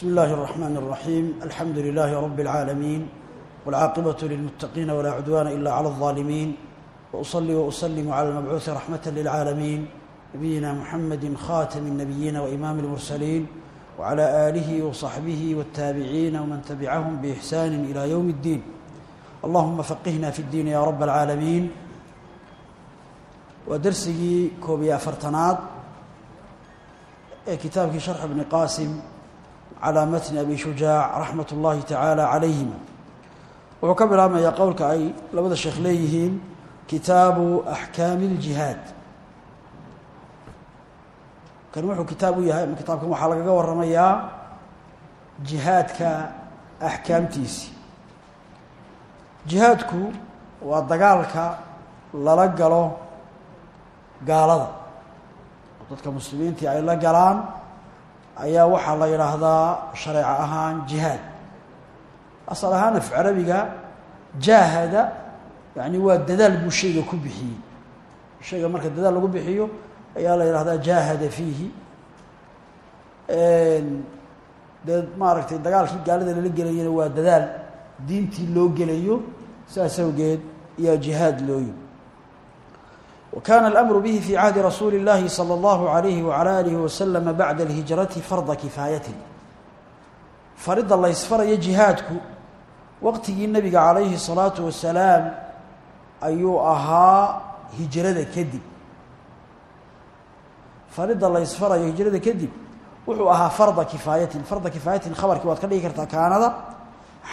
بسم الله الرحمن الرحيم الحمد لله رب العالمين والعاقبة للمتقين ولا عدوان إلا على الظالمين وأصلي وأسلم على المبعوث رحمة للعالمين نبينا محمد خاتم النبيين وإمام المرسلين وعلى آله وصحبه والتابعين ومن تبعهم بإحسان إلى يوم الدين اللهم فقهنا في الدين يا رب العالمين ودرسي كوبيا فرتناد كتابك شرح ابن قاسم على متن أبي شجاع رحمة الله تعالى عليهما wuxuu ka bilaabmayaa qowlka ay labada sheekh leeyihiin kitaabu axkaami اljihaad kan wuxuu kitaab u yahay kitaabkan waxaa lagaga waramayaa jihaadka axkaamtiisi jihaadku waa dagaalka lala galo gaalada oo dadka muslimiintii ay la galaan ayaa waxaa la yidhaahdaa shareeco ahaan jihaad. Asal ahaan af carabiga jaahada yani waa dadaal buu shayga ku bixiyey. Shayga marka dadaal lagu bixiyo ayaa la yidhahdaa jaahada fiihi. Dee maaragtay dagaalkii gaalada lala gelayana waa dadaal. Diintii loo gelayo saas awgeed ayaa jihaad looyi wa kana alamru bihi fi cahdi rasuuli اllahi salى اllahu alayhi wala alihi waslama bacda alhijrati farda kifaayatin faridda la ysfarayo jihaadku waqtigii nebiga calayhi الsalaatu wasalaam ayuu ahaa hijrada kadib faridda la ysfarayo hijrada kadib wuxuu ahaa farda kifaayatin farda kifaayatin khabarkii waad ka dhigi kartaa kaanada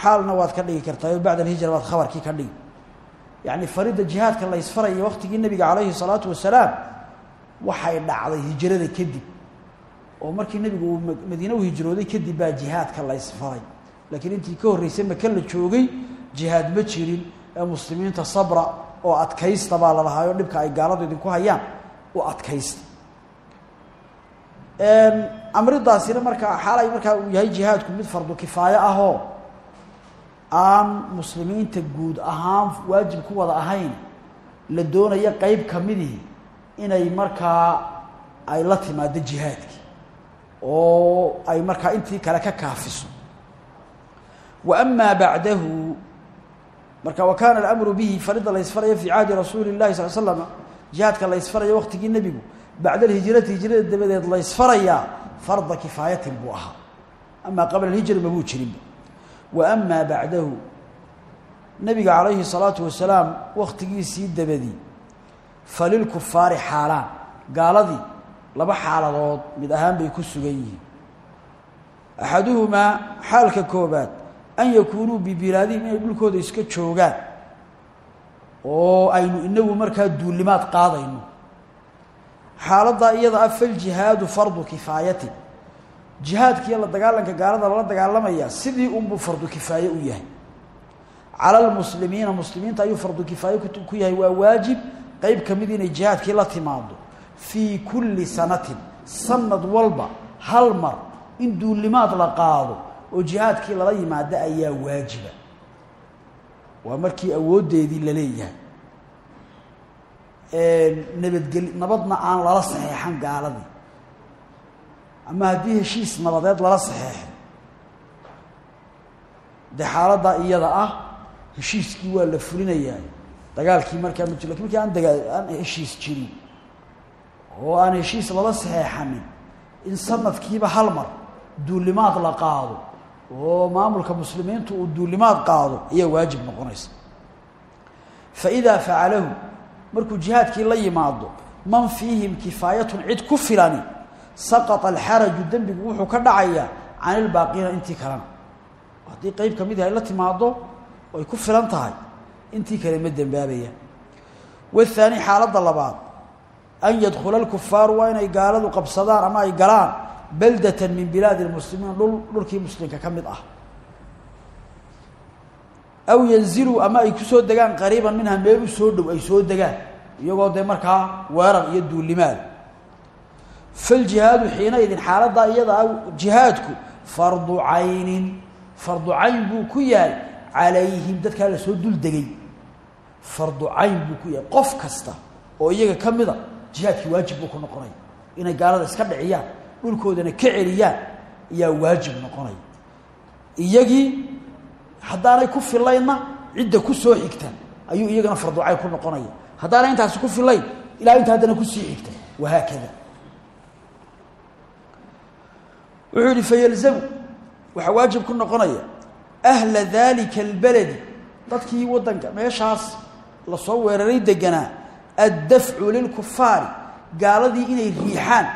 xaalna waad ka dhigi kartaa o bacda yacni faridda jihaadka la ysfarayo waqtigii nebiga calayhi الsalaatu wasalaam waxay dhacday hijrada kadib. Oo markii nebigu uu madiine u hijrooday kadib baa jihaadka la ysfaray laakiin intii ka horreysay maka la joogay jihaad ma jirin ee muslimiinta sabra oo adkaysta baa la lahaayo dhibka ay gaaladu idinku hayaan u adkaysta. Amridaasina markaa xaal ay yahay jihaadku mid fardu kifaayo ahoo aan muslimiinta guud ahaan waajib ku wada ahayn la doonayo qeyb ka midii inay markaa ay la timaado jihaadkii oo ay markaa intii kale ka kaafiso. Wa amaa bacdahu marka wa kaana alamru bihi farida la ysfarayo fii cahdi rasuuli اllahi sal slama jihaadka la ysfarayo waqtigii nebigu bacda alhijrati hijrada dabadeed la ysfarayaa farda kifaayatin buu ahaa. Amaa qabla alhijra mabuu jirinba wa amaa bacdahu. Nebiga calayhi الsalaatu wasalaam waqtigiisii dabadii falilkufaari xaalaan gaaladii laba xaaladood mid ahaan bay ku sugan yihiin. Axaduhumaa xaalka koobaad an yakuunuu bibilaadihim inay dhulkooda iska joogaan oo aynu inagu markaa duulimaad qaadayno. Xaaladdaa iyada ah faljihaadu fardu kifaayatin jihaadkiiyo la dagaalanka gaalada lala dagaalamaya sidii unbuu fardu kifaaye u yahay. Cala lmuslimiina muslimiinta ayuu fardu kifaaye ku yahay. Waa waajib qeyb ka mid inay jihaadkii la timaado fii kulli sanatin sanad walba hal mar in duulimaad la qaado oo jihaadkii lala yimaado ayaa waajiba. Waa markii awooddeedii la leeyahay. Nabadgeli nabadna aan lala saxeexan gaaladii ama haddii heshiis nabadeed lala saxeexay dee xaaladdaa iyada ah heshiiskii waa la fulinayaa dagaalkii markaa ma jiro markii aan dagaa aan heshiis jirin oo aan heshiis lala saxeexanin in sanadkiiba hal mar duulimaad la qaado oo maamulka muslimiintu uu duulimaad qaado ayaa waajib noqonaysa. Fa idaa facalahu markuu jihaadkii la yimaado man fiihim kifaayatun cid ku filani saqata alxaraju dembigu wuxuu ka dhacayaa can ilbaaqiina intii kalena haddii qeyb ka mid ay la timaado ay ku filan tahay intii kale ma dembaabayaan waathaani xaaladda labaad an yadkhula alkufaaru waa inay gaaladu qabsadaan ama ay galaan baldatan min bilaadi lmuslimiin dhul dhulkii muslimka ka mid ah aw yanziluu ama ay ku soo degaan qariiban weerar iyo duulimaad faljihaadu xiinaidin xaaladdaa iyada ah jihaadku fardu caynin fardu cayn buu ku yahay calayhim dadkaa la soo dul degay fardu cayn buu ku yahay qof kasta oo iyaga ka mida jihaadkii waajib buu ku noqonaya inay gaalada iska dhiciyaan dhulkoodana ka celiyaan ayaa waajib noqonaya iyagii haddaanay ku filaynna cidda ku soo xigta ayuu iyagana farducayn ku noqonaya haddaanay intaasi ku filayn ilaa inta wuxuu yihi fayalzamu. Waxaa waajib ku noqonaya ahla dalika albaladi. Dadkii waddanka meeshaas la soo weeraray deganaa addafcu lilkufaari gaaladii inay riixaan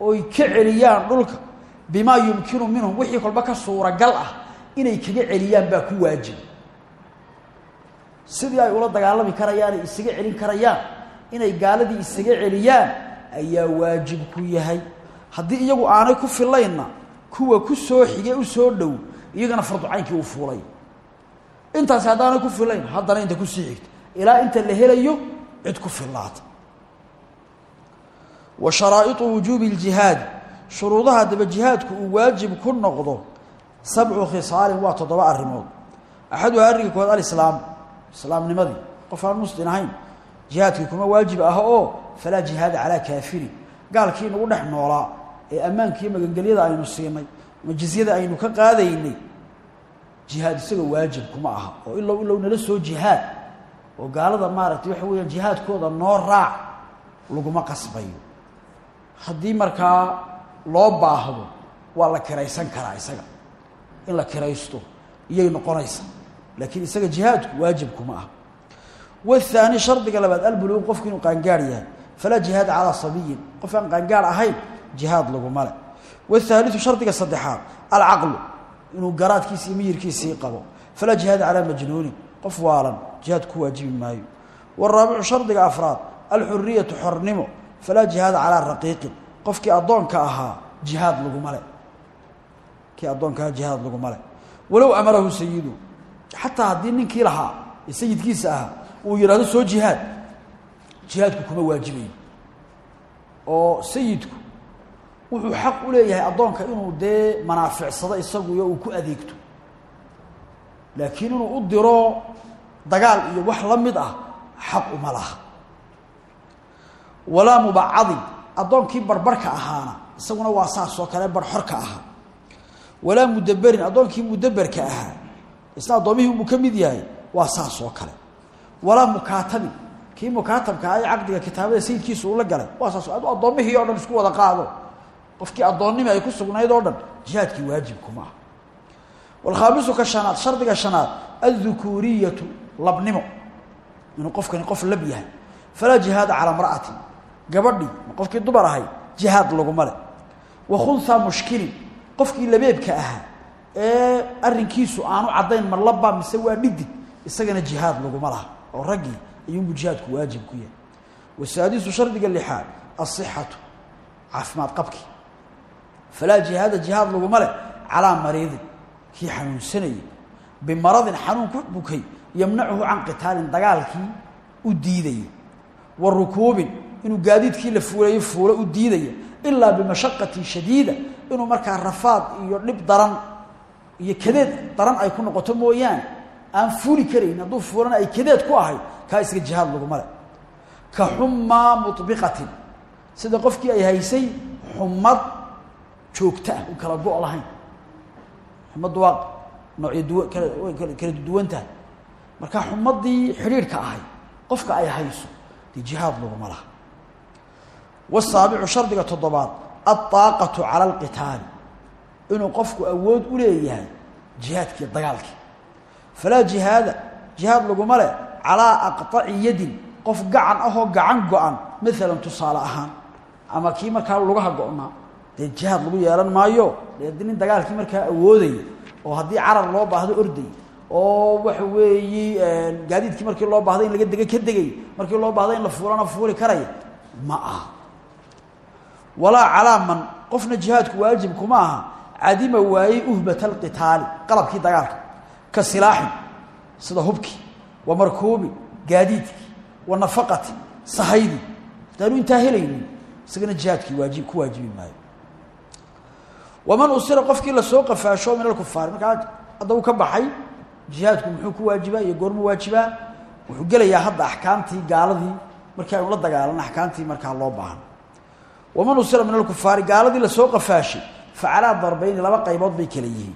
oy ka celiyaan dhulka bimaa yumkinu minhum. Wixii kolba ka suuragal ah inay kaga celiyaan baa ku waajib. Sidii ay ula dagaalami karayaan ay isaga celin karayaan inay gaaladii isaga celiyaan ayaa waajib ku yahay haddii iyagu aanay ku filaynna kuwa ku soo xige u soo dhow iyagana farducaynkii uu fuulay. Intaasi haddaanay ku filayn haddana inta ku sii xigta. Ilaa inta la helayo cid ku fillaata wa sharaa'iطu wujuubi اljihaadi shuruudaha haddaba jihaadku uu waajib ku noqdo sabcu khisaalin waa toddoba arrimood. Axaduha arrinka kood alislaam. Islaamnimadii. Qof aan muslim ahayn jihaadkii kuma waajib ah oo falaa jihaada calaa kaafirin gaalkii nagu dhex noolaa ee ammaankiiyo magangelyada aynu siinay ama aynu ka qaadaynay jihaad isaga waajib kuma aha oo ilow ilow nala soo jihaad oo gaalada maaragtay waxa weeyaan jihaadkooda noo raac laguma qasbayo. Haddii markaa loo baahdo waa la kiraysan karaa isaga. In la kiraysto iyay noqonaysa. Laakiin isaga jihaadku waajib kuma aha. Wahaani shardiga labaad albuluuq qofku inuu qaangaar yahay. Falaa jihaada calaa sabiyin. Qof aan qaangaar ahayn jihaad laguma le wahaaliu shardiga saddexaad alcaqlu inuu garaadkiisi iyo miyirkiisii qabo. Falaa jihaada calaa majnuunin qof waalan jihaad ku waajibi maayo. Waraabicu shardiga afraad alxuriyatu xornimo falaa jihaada calaa raqiiqin qofkii addoonka ahaa jihaad laguma le kii addoonkaha jihaad laguma le walow amarahu sayidu xataa haddii ninkii lahaa sayidkiisa ahaa uu yidhahdo soo jihaad jihaadku kuma waajibayo oo sayidku wuxuu xaq u leeyahay addoonka inuu dee manaaficsado isaguyo uu ku adeegto. Laakiin inuu u diro dagaal iyo wax la mid ah xaq uma laha. Walaa mubacadin addoonkii barbarhka ahaana isaguna waa saas oo kale barxorka ahaa. Walaa mudaberin addoonkii mudaberka ahaa isna addoomihii unbuu ka mid yahay waa saas kale. Walaa mukaatabin kii mukaatabka ah caqdiga kitaabada sayidkiisa uu la galay waa saas addoommihii o dhan isku wada qaado qofkii addoonnimi ay ku sugnayd oo dhan jihaadkii waajibkuma ah walkhaamisu ka shanaad shardiga shanaad addukuuriyatu labnimo. Inuu qofkani qof lab yahay. Falaa jihaada calaa mra'atin gabadhii qofkii dumar ahay jihaad laguma le wa khunha mushkilin. Qofkii labeebka ahaa ee arrinkiisu aanu caddayn ma labba mise waa dhidig isagana jihaad laguma laha oo raggii ayuunbuu jihaadku waajib ku yahay. Wasaadisu shardiga lixaad asixatu caafimaad qabkii falaa jihaada jihaad laguma leh calaa mariidin kii xanuunsanayay bimaradin xanuun ku bukay yamnacuhu can qitaalin dagaalkii u diidaya wa rukuubin inuu gaadiidkii la fuulayo fuulo u diidaya ilaa bimashaqatin shadiida inuu markaa rafaad iyo dhib daran iyo kadeed daran ay ku noqoto mooyaane aan fuuli karayn hadduu fuulana ay kadeed ku ahayd kaa iska jihaad laguma leh ka xumaa mubiqatin sida qofkii ay haysay xumad joogto ah u kala go' lahayn. Xumaddu waa noocyo duwan kala kala duwan marka xumadii xidhiidhka ahay qofka ay hayso dee jihaad laguma laha. Wasaabicu shardiga toddobaad alطaaqatu cala alqitaali inuu qofku awood u leeyahay jihaadkii dagaalkii. Falaa jihaada jihaad laguma leh calaa aqطaci yadin. Qof gacan ahoo gacan go-an maalan ahaan. Ama kii lugaha go-naa dee jihaad lagu yeelan maayo dee nin dagaalkii markaa awoodaya oo haddii carar loo baahdo orday oo waxa weeyi gaadiidkii markii loo baahdo in laga dega ka degay markii loo baahdo in la fuulana fuuli karaya ma aha. Walaa calaa man qofna jihaadku waajib kuma aha cadima waayey uhbata alqitaali qalabkii dagaalka ka silaaxin sida hubkii wa markuubin gaadiidkii wa nafaqati sahaydi hadaanu intaa helaynin isagana jihaadkii waajib ku waajibi maayo waman usira qofkii la soo qafaasho min alkufaari markaa hadda uu ka baxay jihaadku muxuu ku waajibaa iyo goormu waajibaa wuxuu gelayaa hadda axkaamtii gaaladii markii aynu la dagaalan axkaamtii markaa loo baahan. Waman usira min alkufaari gaaladii la soo qafaashay facalaa darbayni laba qaybood bay kala yihiin.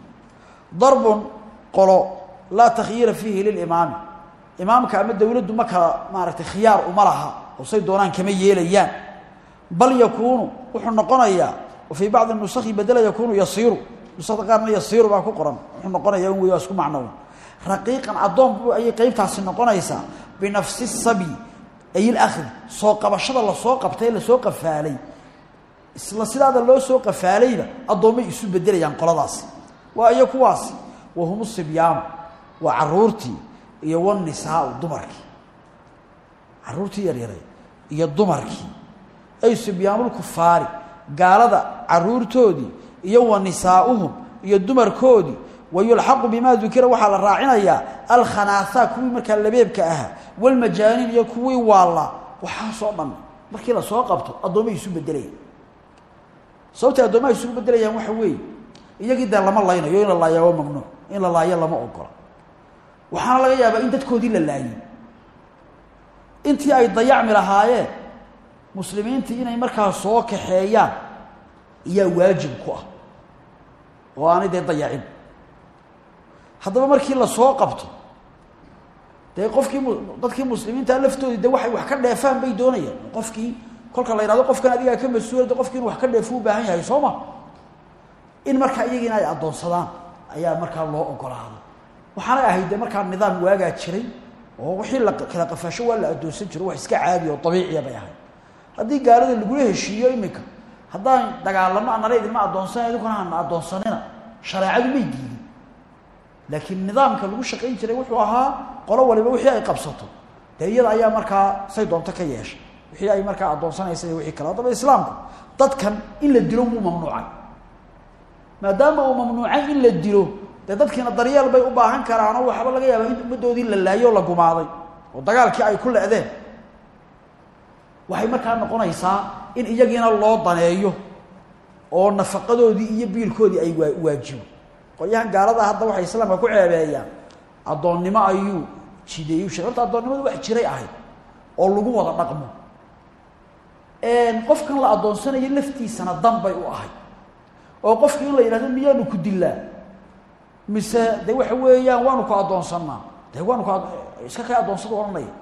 Darbun qolo laa takhyiira fiihi lilimaami imaamka ama dowladdu ma kala maaragtay khiyaar uma laha oo say doonaan kama yeelayaan. Bal yakuunu wuxuu noqonayaa wa fii bacdi nusakhi bedela yakuunu yasiiru. Nusakda qaarna yasiiru baa ku qoran. Wuxuu noqonayaa un wey waa isku macnown raqiiqan addoon ayay qeybtaasi noqonaysaa. Binafsi sabi ay ilakhdi soo qabashada la soo qabtay la soo qafaalay. Isla sidaada loo soo qafaalayba addoommay isu bedelayaan qoladaasi. Waa iyo kuwaasi. Wahum sibyaanu waa caruurtii iyo wanisaau dumarkii. Caruurtii yaryaray iyo dumarkii. Ay sibyaanulkufaari gaalada caruurtoodii iyo wa nisaauhum iyo dumarkoodii wayulxaqu bimaa dukira waxaa la raacinayaa alkhanaasaa kuwii markaa labeebka ahaa walmajaaniin iyo kuwii waallaa waxaasoo dhan markii la soo qabto addoomay isu bedelayaan sababtay addoomaha isugu bedelayaan waxa weeye iyagii dee lama laynayo in la laaya waa in la laayo lama ogola. Waxaana laga yaabaa in dadkoodii la laayay. Intii ay dayacmi lahaayeen muslimiintii inay markaa soo kaxeeyaan iyaa waajib ku ah. Oo aanay dee dayacin. Haddaba markii la soo qabto dee qofkii dadkii muslimiinta laftoodii de waxay wax ka dheefaan bay doonayaan. Qofkii kolka la yidhahdo qofkan adigaa ka mas'uula de qofki inu wax ka dheefo u baahan yahay soo ma? In markaa iyagiina ay addoonsadaan ayaa markaa loo ogolaaday. Waxaanay ahayd de nidaam waagaa jiray oo wixii la kala qafaasho waa la addoonsan wax iska caadi oo dabiiciya bay ahayd haddii gaalada lagula heshiiyo iminka haddaan dagaalamo anala idinma addoonsana idinkuna hana addoonsanina shareecadu may diidin. Laakiin nidaamka lagu shaqayn jiray wuxuu ahaa qolo waliba wixii ay qabsato. Dee iyada ayaa markaa say doonto ka yeeshay wixii ay markaa addoonsanaysa iyo wixii kale. Haddaba islaamku dadkan in la dilo wuu mamnuucay. Maadaama uu mamnuucay in la dilo dadkiina daryeel bay u baahan karaanoo waxaaba laga yaabaa in ummaddoodii la laayo o la gumaaday. Oo dagaalkii ay ku le'deen waxay markaa noqonaysaa in iyagiina loo daneeyo oo nafaqadoodii iyo biilkoodii ay waa waajibo. Qolyahan gaalada hadda waxay islaamka ku ceebeeyaan. Addoonnimo ayuu jideeyey. U sheegay horta addoonnimadu wax jiray ahayd oo lagu wada dhaqmo. Qofkan la addoonsanayo laftiisana dan bay u ahayd. Oo qofki in la yidhahdo miyaanu ku dilaa mise de waxa weeyaan waanu ku addoonsannaa de waanu ku iska kay addoonsada odhanaya?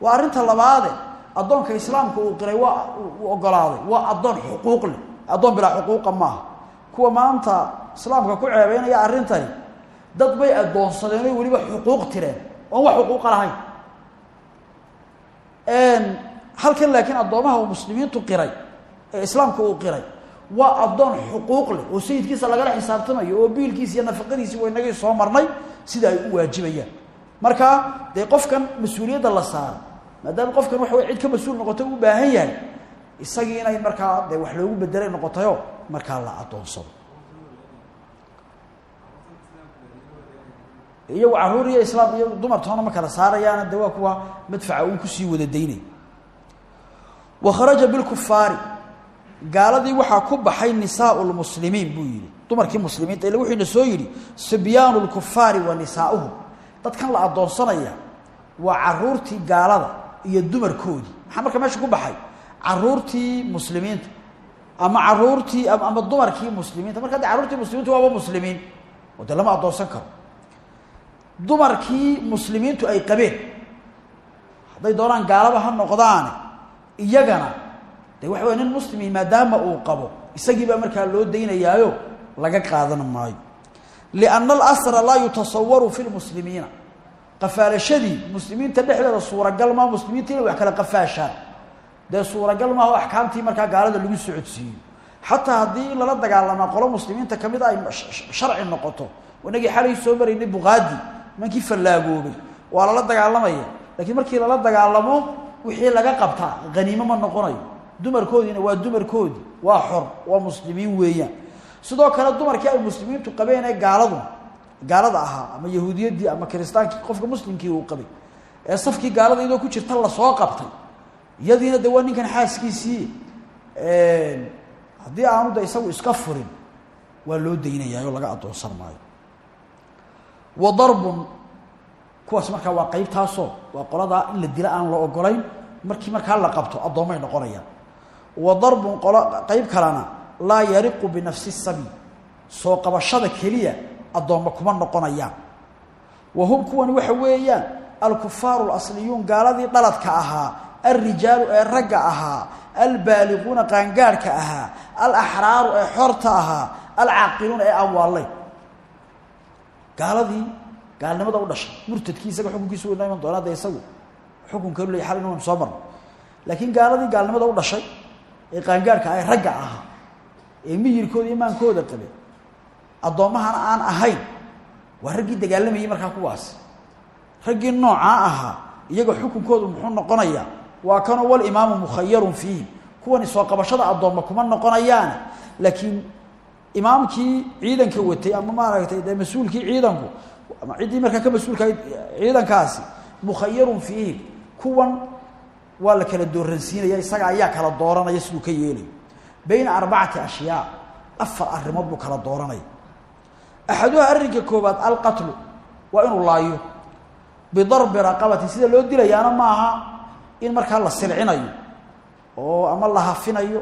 Waa arrinta labaade addoonka islaamka uu qiray waa uu ogolaaday waa addoon xuquuq leh. Addoon bilaa xuquuqa maaha. Kuwa maanta islaamka ku ceebeynaya arrintani dad bay addoonsadeen oy xuquuq tireen. Oon wax xuquuqa lahayn. Halkan laakiin addoomaha muslimiintu qiray ee islaamka uu qiray waa addoon xuquuq leh oo sayidkiisa lagala xisaabtamayo oo biilkiisa iyo nafaqadiisi waynagii soo marnay sida ay u waajibayaan. Marka dee qofkan mas'uuliyadda la saaro maadaama qofkan waxa way cid ka mas'uul u baahan yahay isagii inay markaa dee wax loogu bedelay noqotayo markaa la addoonsado. Iyagu carruur islaam iyo dumar toona ma kala saarayaana de kuwa madfaca uu ku sii wada daynay. Wa kharaja bilkufaari gaaladii waxaa ku baxay nisaau lmuslimiin buu yihi dumarkii muslimiinta ila wuxuuna soo yidhi sibyaanu lkufaari wa nisaauhum dadkan la addoonsanaya waa caruurtii gaalada iyo dumarkoodii maxaa marka meesha ku baxay? Caruurtii muslimiinta ama caruurtii ama dumarkii muslimiinta. Marka de carruurtii muslimiintu waaba muslimiin oo lama addoonsan karo. Dumarkii muslimiintu ay qabeen hadday doonaan gaalaba ha noqdaane iyagana de waxa wey nin muslimi maadaama uu qabo isagii baa markaa loo daynayaayo laga qaadan maayo. Lianna alasra laa yutasawaru fi lmuslimiina qafaalashadii muslimiinta dhexdeeda suuragal maa muslimiinta inay wax kala qafaashaan. Dee suuragal maaha o axkaamtii markaa gaalada lagu socodsiiyo. Xataa haddii in lala qolo muslimiinta ka mid a ay sharci noqoto. Inagii xalay soo maraynay buqaadi nimankii fallaagoobay waa lala dagaalamaya. Lakiin markii lala dagaalamo wixii laga qabtaa haniimo ma noqonayo. Dumarkoodiina waa dumarkoodii waa xor waa muslimiin weeyaan. Sidoo kale dumarkii ay muslimiintu qabeen ee gaaladu gaalada ahaa ama yahuudiyaddii ama kiristaankii qofka muslimkii uu qabay. Ee safkii gaalada iyadoo ku jirta la soo qabtay. Iyadiina de waa ninkan xaaskiisii haddii aanu de isagu iska furin waa loo daynayaayo laga addoonsan maayo. Wa darbun kuwaas markaa waa qeybtaasoo waa qoladaa in la dila aan la ogolayn markii markaa la qabto addoommay noqonayaan. Wa darbun qolo qeyb kalena laa yariqu binafsi sabi soo qabashada keliya addoommo kuma noqonayaan. Wa hum kuwani waxa weeyaan alkufaaru alasliyuun gaaladii dhaladka ahaa alrijaalu ee ragga ahaa albaaliquuna qaangaadhka ahaa alaxraaru ee xorta ahaa alcaaqiluuna ee aan gaaladii gaalnimada u dhashay murtadkii isaga xukunkiisu iman doonaa dee isagu xukunkeenu ley xalin waynu soo marno. Laakiin gaaladii gaalnimada u dhashay ee qaangaadhka ah ragga ahaa ee miyirkooda imaankooda qabe addoommahana aan ahayn waa raggii dagaalamayey markaa kuwaas. Raggii noocaa ahaa iyaga xukunkoodu muxuu noqonayaa waa kanoo walimaamu mukhayarun fiihim kuwani soo qabashada addoomma kuma noqonayaane laakiin imaamkii ciidanka watay ama maaragtay dee mas'uulkii ciidanku ciddii markaa ka mas'uulkahayd ciidankaasi mukhayarun fiihim kuwan waa la kala dooransiinaya isaga ayaa kala dooranaya siduu ka yeelayo bayna arbacati ashyaa afar arrimood buu kala dooranaya axaduha arrinka koobaad alqatlu waa inuu laayo bidarbi raqabati sida loo dilayaana maaha in markaa la silcinayo oo ama la hafinayo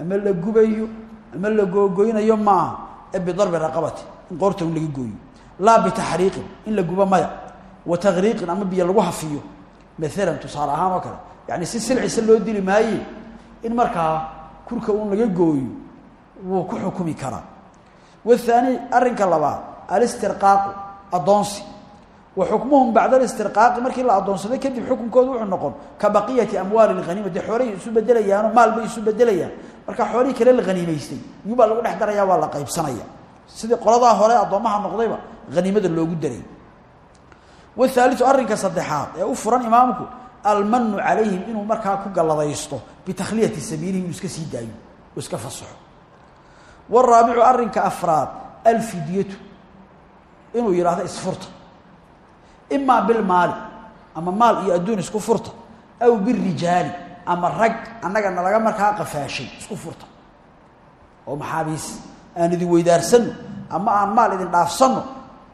ama la gubayo ama la googoynayo maaha ee bidarbi raqabati in qoorta laga gooyo laa bitaxriiqin in la gubo maya wa taqriiqin ama biyo lagu hafiyo maalan tusaale ahaan kale yani si silcisa loo dili maaye in markaa kurka uun laga gooyo wuu ku xukumi karaa wahaani arrinka labaad alistirqaaqu addoonsi. Wa xukmuhum bacda alistirqaaqi markii la addoonsaday kadib xukunkooda wuxuu noqon ka baqiyati amwaali lhaniima dee xoolahii isu bedelayaano maal bay isu bedelayaan marka xoolihii kale la haniimaystay iyuubaa lagu dhex daraya waa la qaybsanaya. Sidii qoladaa hore addoommaha noqdayba haniimada loogu daray. Wahaaliu arrinka saddexaad ee u furan imaamku almanu calayhim inuu markaa ku galladaysto bitakhliyati sabiilihi inuu iska sii daayo waraabicu arrinka afraad alfidyatu inuu yidhaahdo isfurta. Imaa bilmaali ama maal iyo adduun isku furta aw birijaali ama rag annaga nalaga markaa qafaashay isku furta. Oo maxaabiis. Aan idin weydaarsanno ama aan maal idin dhaafsanno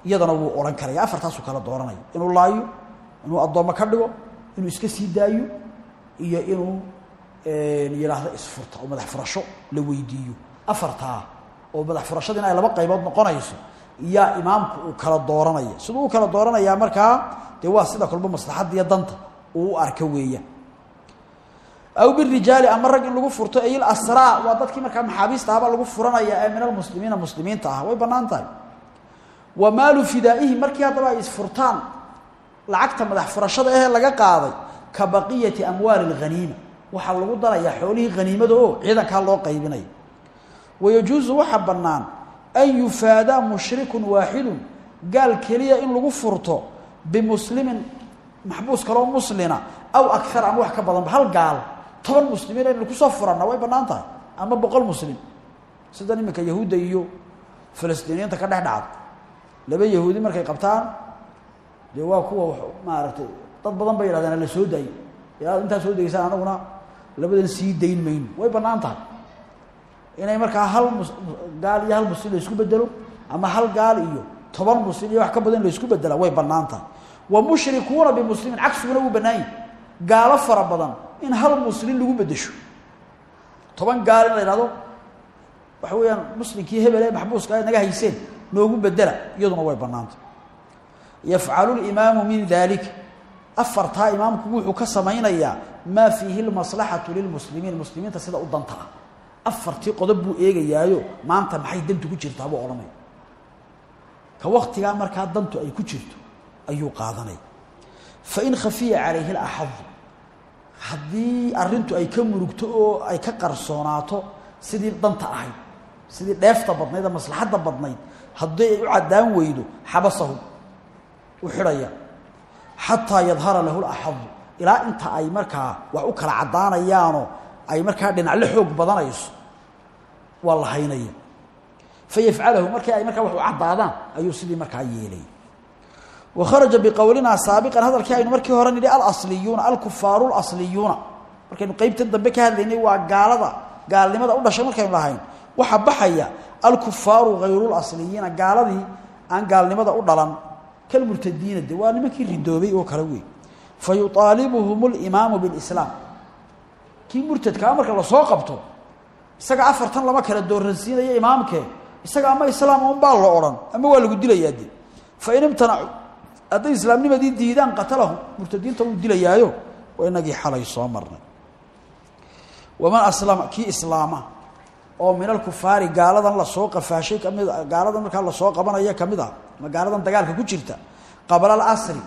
iyadana wuu odhan karaya afartaasuu kala dooranaya inuu laayo inuu addoommo ka dhigo inuu iska sii daayo iyo inuu yidhaahdo isfurta oo madax la weydiiyo afartaa oo madax furashadiina ay laba qaybood noqonayso yaa imaamku uu kala dooranaya. Siduu u kala dooranayaa markaa dee waa sida kolba maslaxadiiyo danta uu u arka weeyaan aw birijaali ama rag in lagu furto ayil asraa waa dadkii markaa maxaabiista ahbaa lagu furanaya ee min almuslimiina muslimiinta ah. Way bannaan tahay. Wa maalu fidaa'ihi markii haddaba ay isfurtaan lacagta madax furashada ahee laga qaaday ka baqiyati amwaali alghaniima waxaa lagu darayaa xoolihii haniimada oo ciidankaa loo qaybinaya wayajuusu waxaa bannaan an yufaadaa mushrikun waaxidun gaal keliya in lagu furto bimuslimin maxbuus kaloo muslina aw akar ama wax ka badanba hal gaal toban muslimiin aynu ku soo furanna way bannaan tahay ama boqol muslim sida iminka yahuudda iyo falastiiniyiinta ka dhex dhacda laba yahuudi markay qabtaan dee waa kuwa maaragtay dad badan bay yidhahdeen la soo daayo ilaad intaa soo degeysaan anaguna labadan sii dayn mayno. Way bannaan tahay inay markaa hal gaal iyo hal muslim la isku bedelo ama hal gaal iyo toban muslim iyo wax ka badan la isku bedela way bannaan tahay wa mushrikuuna bimuslimin cagsiguna wuu bannaan yahi gaalo fara badan in hal muslim lagu bedesho toban gaal in la yidhahdo waxa weeyaan muslimkii hebel ee maxbuuska naga hayseen noogu bedela iyaduna way bannaantay yafcalu limaamu min dalika afartaa imaamku wuxuu ka samaynayaa maa fiihi lmaslaxatu lilmuslimiin muslimiinta sida u danta ah afartii qodob buu eegayaayo maanta maxay dantu ku jirtaa buu odhanaya ka waktigaa markaa dantu ay ku jirto ayuu qaadanaya fain khafiya calayhi laxadu haddii arrintu ay ka murugto oo ay ka qarsoonaato sidii danta ahayd sidii dheefta badnayd ee maslaxadda badnayd haddii ay u caddaan weydo xabasahu u xidhaya. Xataa yadhara lahu laxadu ilaa inta ay markaa wax u kala caddaanayaanoo ay markaa dhinacle xoog badanayso waa la haynaya fayafcalahu ay markaa wax u caddaadaan ayuu sidii markaa yeelay. Wa kharaja biqowlinaa saabiqan hadalkii aynu markii hore nidhi alasliyuuna alkufaaru lasliyuuna markaynu qeybtan dambe ka hadlaynay waa gaalada gaalnimada u dhashay markaynu lahayn. Waxaa baxaya alkufaaru hayrulasliyiina gaaladii aan gaalnimada u dhalan. Kalmurtadiina de waa nimankii ridoobay oo kale wey fa yuaalibuhum limaamu bilislaam kii murtadkaa marka la soo qabto isaga afartan lama kala dooransiinayo imaamkee isaga ama islaam un baa la odhan ama waa lagu dilayaa de fain imtanacu hadday islaamnimadii diidaan qatalahum murtadiinta wuu dilayaayo waa inagii xalay soo marnay. Waman aslama kii islaama oo min alkufaari gaaladan la soo qafaashay ka mid gaaladan markaa la soo qabanaya ka mid ah ma gaaladan dagaalka ku jirta qabla alasri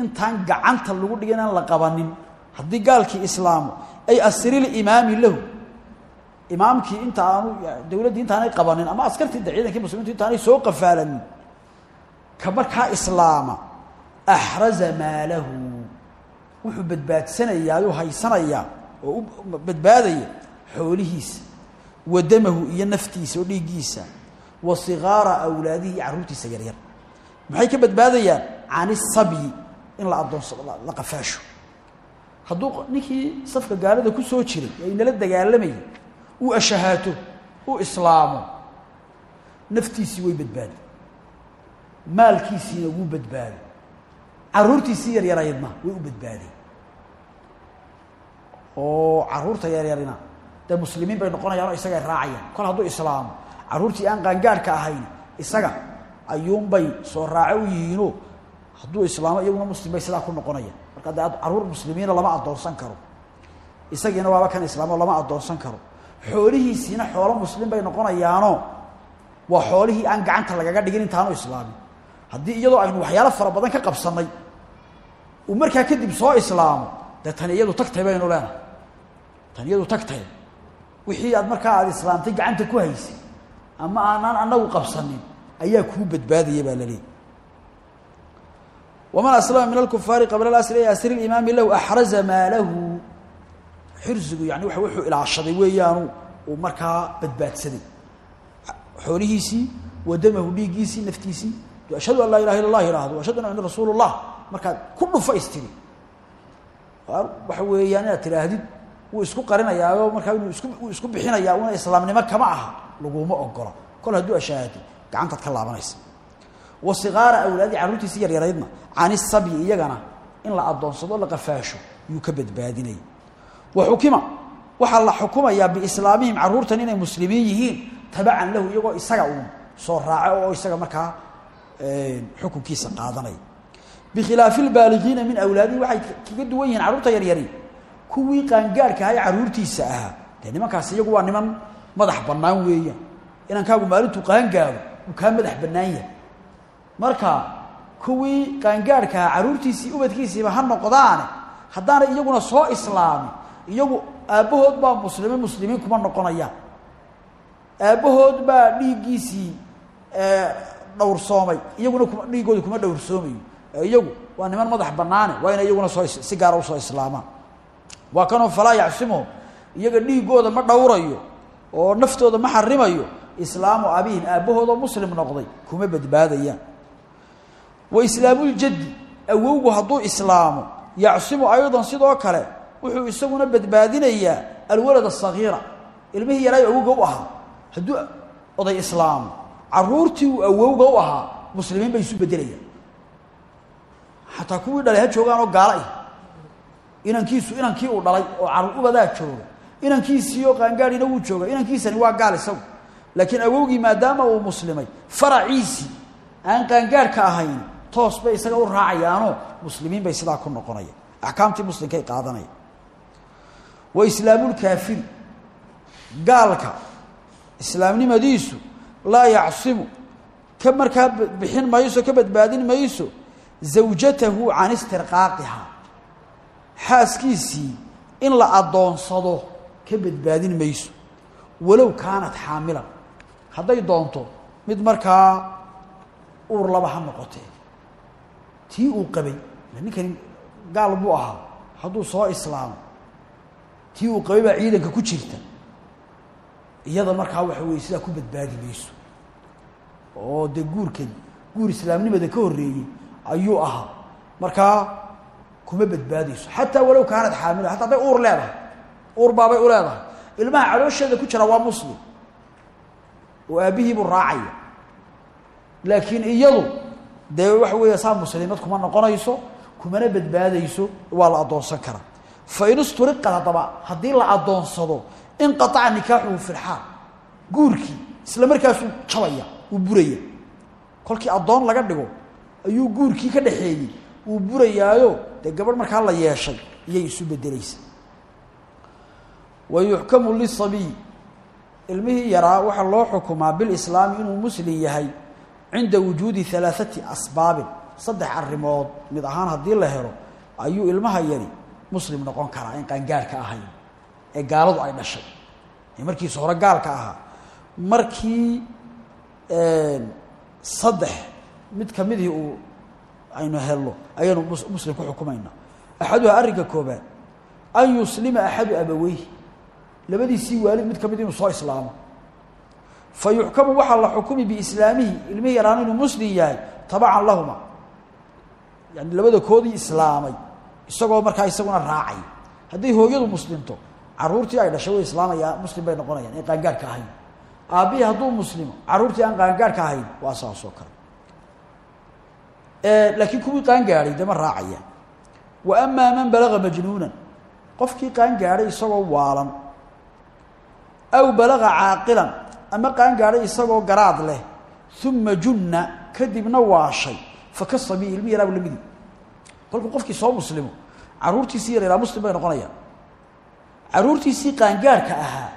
intaan gacanta lagu dhigin aan la qabanin haddii gaalkii islaamo ay asrilimaami lahu imaamkii inta aanu dowladdii intaanay qabanin ama askartii de ciidankii muslimiintu intaanay soo qafaalanin ka islaama axraza maalahu wuxuu badbaadsanayaa ayuu haysanayaa oo badbaadaya xoolihiisa wa iyo naftiisa oo dhiiggiisa wa sigaara awlaadihi iyo yaryar maxay ka badbaadayaan can isabyi in la addoonsado la qafaasho hadduu ninkii safka gaalada ku soo jiray ee inala dagaalamayay uu ashahaato uu islaamo naftiisii way badbaaday maalkiisiina wuu badbaaday carruurtiisii yaryaraydna way u badbaaday oo carruurta yaryarina dee muslimiin bay noqonayaan oo isagay raacayaan. Kol hadduu islaamo carruurtii aan qaangaarhka ahayn isaga ayuunbay soo raaco u yihiinoo hadduu islaamo iyaguna muslim bay sidaa ku noqonayaan marka carruur muslimiina lama addoonsan karo isagiina waaba kan islaamo lama addoonsan karo. Xoolihiisiina xoolo muslim bay noqonayaanoo waa xoolihii aan gacanta lagaga dhigin intaanu islaamin. Haddii iyadoo aynu waxyaalo fara badan ka qabsannay uu markaa kadib soo islaamo dee tani iyadu tagtay baynu leenahay. Tani iyadu tagtay. Wixii aad markaa aada islaamtay gacanta ku haysay ama aanaan anagu qabsanin ayaa kuu badbaadaya baa la leeyay waman aslama min alkufaari qabla alasri ay asri limaami lahu axraza maalahu xirsigu yani waa wuxuu ilaashaday weeyaanu uu markaa badbaadsaday xoolihiisii wa damahu dhiiggiisii naftiisii ashhadu an laa ilaha illa allah ihahdo ashhadu anna rasuul llah markaad ku dhufa istiri waxa weeyaan inaad tidhaahdid wuu isku qarinayaayo markaa inuu isku uu isku bixinayaa una islaamnimo kama aha laguma ogola kol hadduu ashaahatay gacantaad ka laabanaysa wa sigaara awlaadii carruurtiisii yaryaraydna cani sabyi iyagana in la addoonsado la qafaasho yuu ka badbaadinaya wa xukima. Waxaa la xukumayaa biislaamihim carruurtan inay muslimiin yihiin lahu iyagoo isaga uun soo raaco oo isaga markaa xukunkiisa qaadanaya bikhilaafi lbaaligiina min awlaadihi waxay kaga duwan yihiin carruurta yaryari kuwii qaangaarhka ahaa ee carruurtiisa ahaa. Dee nimankaas iyagu waa niman madax bannaan weeyaan inankaagu maalintuu qaangaaro uu kaa madax bannaan yahay marka kuwii qaangaarhka ahaa carruurtiisii ubadkiisiiba ha noqdaane haddaanay iyaguna soo islaamin iyagu aabbahood baa muslime muslimiin kuma noqonayaan aabbahood baa dhiiggiisii dhowrsoomay iyaguna kuma dhiiggooda kuma dhowrsoomayo iyagu waa niman madax bannaane waa inay iyaguna soo si gaara u soo islaamaan. Waa kanoo falaa yacsimuhum iyaga dhiiggooda ma dhowrayo oo naftooda ma xarimayo islaamu abihim aabbahoodoo muslim noqday kuma badbaadayaan wa islaamuljaddi awowgu hadduu islaamo yacsimu aydan sidoo kale wuxuu isaguna badbaadinayaa alwalad asagiira ilmihii yaray awowga u ahaa. Hadduu oday islaamo carruurtii uu awowga u ahaa muslimiin bay isu bedelayaan xataa kuwii dhalay ha joogaan oo gaala ah inankiisu inankii uu dhalay oo carruur ubadaa jooga inankiisii oo qaangaadhina wuu jooga inankiisani waa gaal isagu. Laakiin awowgii maadaama uu muslimay faraciisii aan qaangaadhka ahayn toos isaga u raacayaanoo muslimiin bay sidaa ku noqonayaan axkaamtii muslimkay qaadanaya. Wa islaamulkaafiri gaalka islaamnimadiisu laa yacsimu. Ka markaa bixin mayso ka badbaadin mayso zawjatahu can istirqaaqiha. Xaaskiisii in la addoonsado ka badbaadin mayso. Walow kaanat xaamilan. Hadday doonto mid markaa uur laba ha noqotee tii uu qabay. Ninkani gaal buu ahaa. Hadduu soo islaamo tii uu qabay baa ciidanka ku jirta. Iyada markaa waxa weye sidaa ku badbaadi mayso. Oo dee guurkan guur islaamnimada ka horreeyey ayuu ahaa. Markaa kuma badbaadayso. Xataa walow kaanad xaamila hataa hadday uur leedahay. Uur baabay u leedahay. Ilmaha caloosheeda ku jira waa muslim. Oo aabbihii buu raacaya. Laakiin iyadu dee waxa weeye saa muslimad kuma noqonayso kumana badbaadayso waa la addoonsan karaa fa in isturiqad haddaba haddii la addoonsado inqaaca nikaaxuhu fi lxaal guurkii isla markaasuu jabaya uu buraya. Kolkii addoon laga dhigo ayuu guurkii ka dhaxeeyey uu burayaayo dee gabadh markaa la yeeshay iyay isu bedelaysa wa lisabiy ilmihii yaraa waxaa loo xukumaa bilislaami inuu muslim yahay cinda wujuudi alaaati asbaabin saddex arrimood mid ahaan haddii la helo ayuu ilmaha yari muslim noqon karaa in qaangaarhka ahayn ee gaaladu ay dhashay. Ee markiisa hore gaalka ahaa markii saddex mid kamidii uu aynu helno ayaynu muslim ku xukumayna axaduha arrinka koobaad an yuslima axadu abaweyhi labadiisii waalid mid ka mid inuu soo islaamo fa yuxkamu waxaa la xukumi biislaamihi ilmihii yaraana inuu muslim yahay tabacan lahuma. Yani labada koodii islaamay isagoo markaa isaguna raacay. Hadday hooyadu muslimto caruurtii ay dhashay way islaamayaan muslim bay noqonayaan ee qaangaarhka ahayn. Aabbihii hadduu muslimo caruurtii aan qaangaarhka ahayn waa saas oo kale laakiin kuwii qaangaadhay dama raacaya. Wa amaa man balaga majnuunan qofkii qaangaadhay isagoo ama qaangaadhay isagoo garaad leh uma junna kadibna waashay. Faka sabiy ilmi yaraabu lamidi kolkuu qofkii soo muslimo caruurtiisii yareeraa muslim bay noqonayaan. Caruurtiisii qaangaarhka ahaa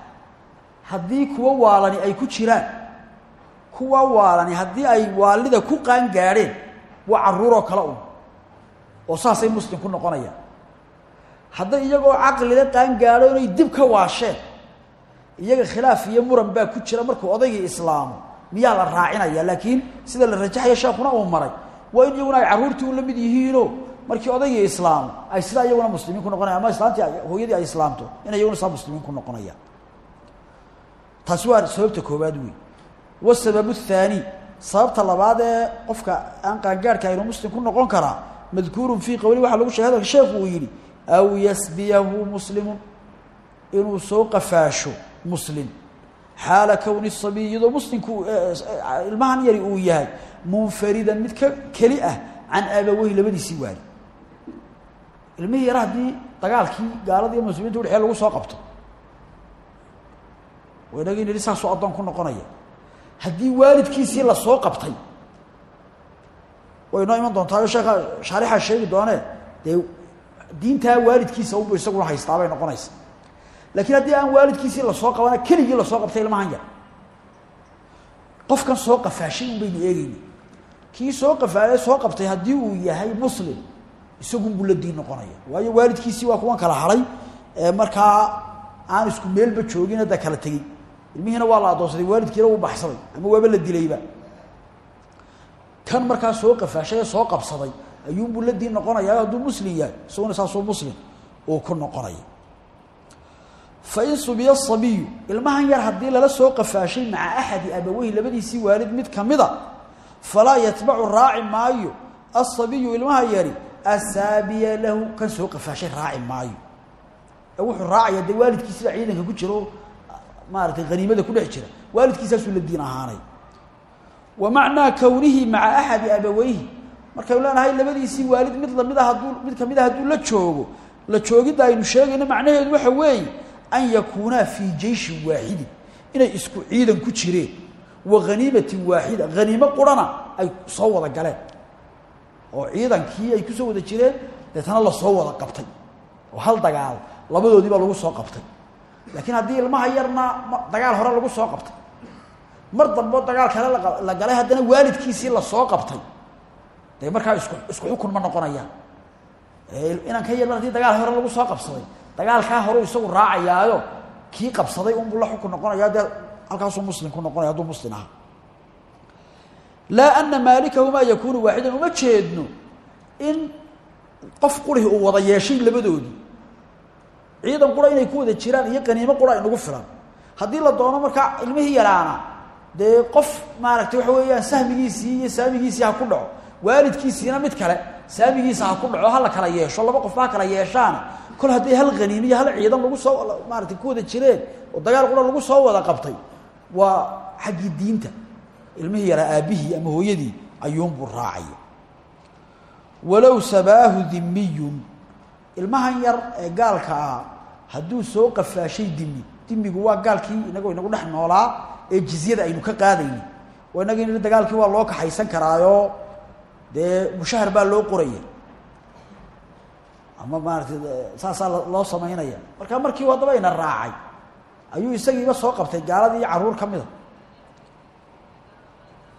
haddii kuwa waalani ay ku jiraan kuwa waalani haddii ay waalida ku qaangaadheen waa caruuroo kale un oo saasay muslim ku noqonayaan. Hadday iyagoo caqlila qaangaadho inay dib ka waasheen iyaga khilaaf iyo muran baa ku jira markuu odaygii islaamo. Miyaa la raacinaya laakiin sida la rajaxaya sheekuna uu maray. Waa in iyaguna ay carruurtii un la mid yihiinoo markii odaygii islaamo ay sidaa iyaguna muslimiin ku noqonayan ama islaantii hooyadii ay islaamto inay iyaguna saa muslimiin ku noqonayaan taasi waa sababta koowaad wey wasababu athaani sababta labaad ee qofka aan qaangaarhka inuu muslim ku noqon karaa madkuurun fii qowli waxaa lagu sheegay hadalka sheekhu uu yidhi aw yasbiyahu muslimun inuu soo qafaasho muslim. Xaala kowni sabiy iyadoo muslimku ilmahan yari uu yahay munfaridan mid ka keli ah can aabaweyhi labadiisii waali ilmihii yara haddii dagaalkii gaalada iyo muslimiinta udhexee lagu soo qabto. Waynagii nidhi saasoo addoon ku noqonaya. Haddii waalidkiisii la soo qabtay way noo iman doontaa. Sheeka shaarixaa sheegi doonee dee diintaa waalidkiisa unbu isaguna haystaa bay noqonaysa laakiin haddii aan waalidkiisii la soo qabana keligii la soo qabtay ilmahan yar. Qofkan soo qafaashay un baynu eegeyna soo qafaale soo qabtay haddii uu yahay muslim isagunbuu la diin noqonaya. Waayo waalidkiisii waa kuwan kala haray. Markaa aan isku meelba joogin hadda kala tegey. Ilmihiina waa la addoonsaday waalidkiina uu baxsaday ama waaba la dilayba. Kan markaa soo qafaashay soo qabsaday ayuunbuu la diin noqonayaa hadduu muslim yahay isaguna saasuu muslim uu ku noqonaya fain subiya sabiyu ilmahan yar haddii lala soo qafaashay maca axadi abaweyhi labadiisii waalid mid kamida falaa yatbacu raaci maayo. Asabiyu ilmaha yari asaabiya lahu kan soo qafaashay raaci maayo. Ee wuxuu raacaya dee waalidkiisibaa ciidanka ku jira oo maaratay haniimada ku dhex jira waalidkiisaasuu la diin ahaanay. Wa macnaa kownihi maca axadi abaweyhi markaynu leenahay labadiisii waalid mid la mid a hadduu mid ka mid a hadduu la joogo la an yakuunaa fii jeyshin waaxidin inay isku ciidan ku jireen wa haniimatin waaxida haniimo qurana ay soo wada galeen oo ciidankii ay ku soo wada jireen deetana la soo wada qabtay oo hal dagaal labadoodii baa lagu soo qabtay laakiin haddii ilmaha yarna dagaal hore lagu soo qabtay mar dambo dagaal kale la galay haddana waalidkiisii la soo qabtay dee markaa isku isku xukun ma noqonayaan inanka yar mar haddii dagaal hore lagu soo qabsaday dagaalkaa hore isagu raacayaayo kii qabsaday unbuu la xukun noqonaya dee halkaasuu muslim ku noqonaya hadduu muslim aha. Laa ana maalikahumaa yakuunu waaxidan uma jeedno in qof qurih wada yeeshay labadoodii ciidan qura inay ku wada jiraan iyo qaniimo qura inagu filan. Haddii la doono markaa ilmihii yaraana dee qof maaragtay waxa weeyaan sahmigiisii iyo saamigiisii ha ku dhaco waalidkiisiina mid kale saamigiisa ha ku dhaco hala kala yeesho laba qof ha kala yeeshaana kol hadday hal haniimi iyo hal ciidan lagu soo maaratay ku wada jireen oo dagaal qura lagu soo wada qabtay waa xaggii diinta. Ilmihii yaraa aabbihii ama hooyadii ayuunbuu raacaya walow sabaahu dimiyun ilmahan yar ee gaalka ah hadduu soo qafaashay dimi dimigu waa gaalkii inagoo inagu dhex noolaa ee jizyada aynu ka qaadayni. Oo innaga in dagaalkii waa loo kaxaysan karaayo dee mushahar baa loo qoraya ama maaratay saasaa loo samaynaya. Marka markii haddaba ina raacay ayuu isagiiba soo qabtay gaaladii iyo carruur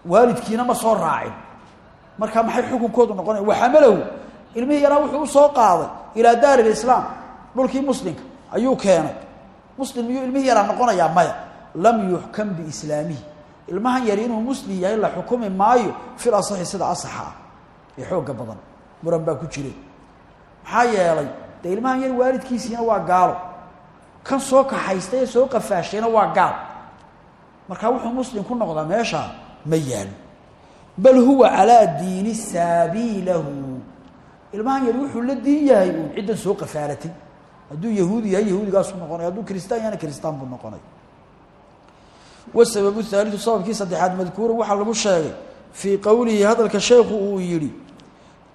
waalidkiina ma soo raacin. Marka maxay xukunkoodu noqonaya? Waxamalahu ilmihii yaraa wuxuu u soo qaaday ilaa daari lislaam dhulkii muslimka ayuu keenay. Muslim miyuu ilmihii yaraa noqonayaa maya. Lam yuxkam biislaamihi. Ilmahan yari inuu muslim yahay la xukumi maayo fil asaxi sida asaxa ah. Ee xoogga badan. Muran baa ku jire maxaa yeelay dee ilmahan yar waalidkiisiina waa gaalo. Kan soo kaxaystay ee soo qafaashayna waa gaal. Markaa wuxuu muslim ku noqdaa meeshaa ma yaalo bal huwa calaa diini saabiilahu. Ilmahan yari wuxuu la diin yahay uun ciddan soo qafaalatay hadduu yahuudi yahay yahuudigaasu noqonay. Hadduu kristaan yahana kristaan buu noqonay. Wasababu haaliu sababkii saddexaad madkuuran waxaa lagu sheegay fii qowlihi hadalka sheekhu uu yidhi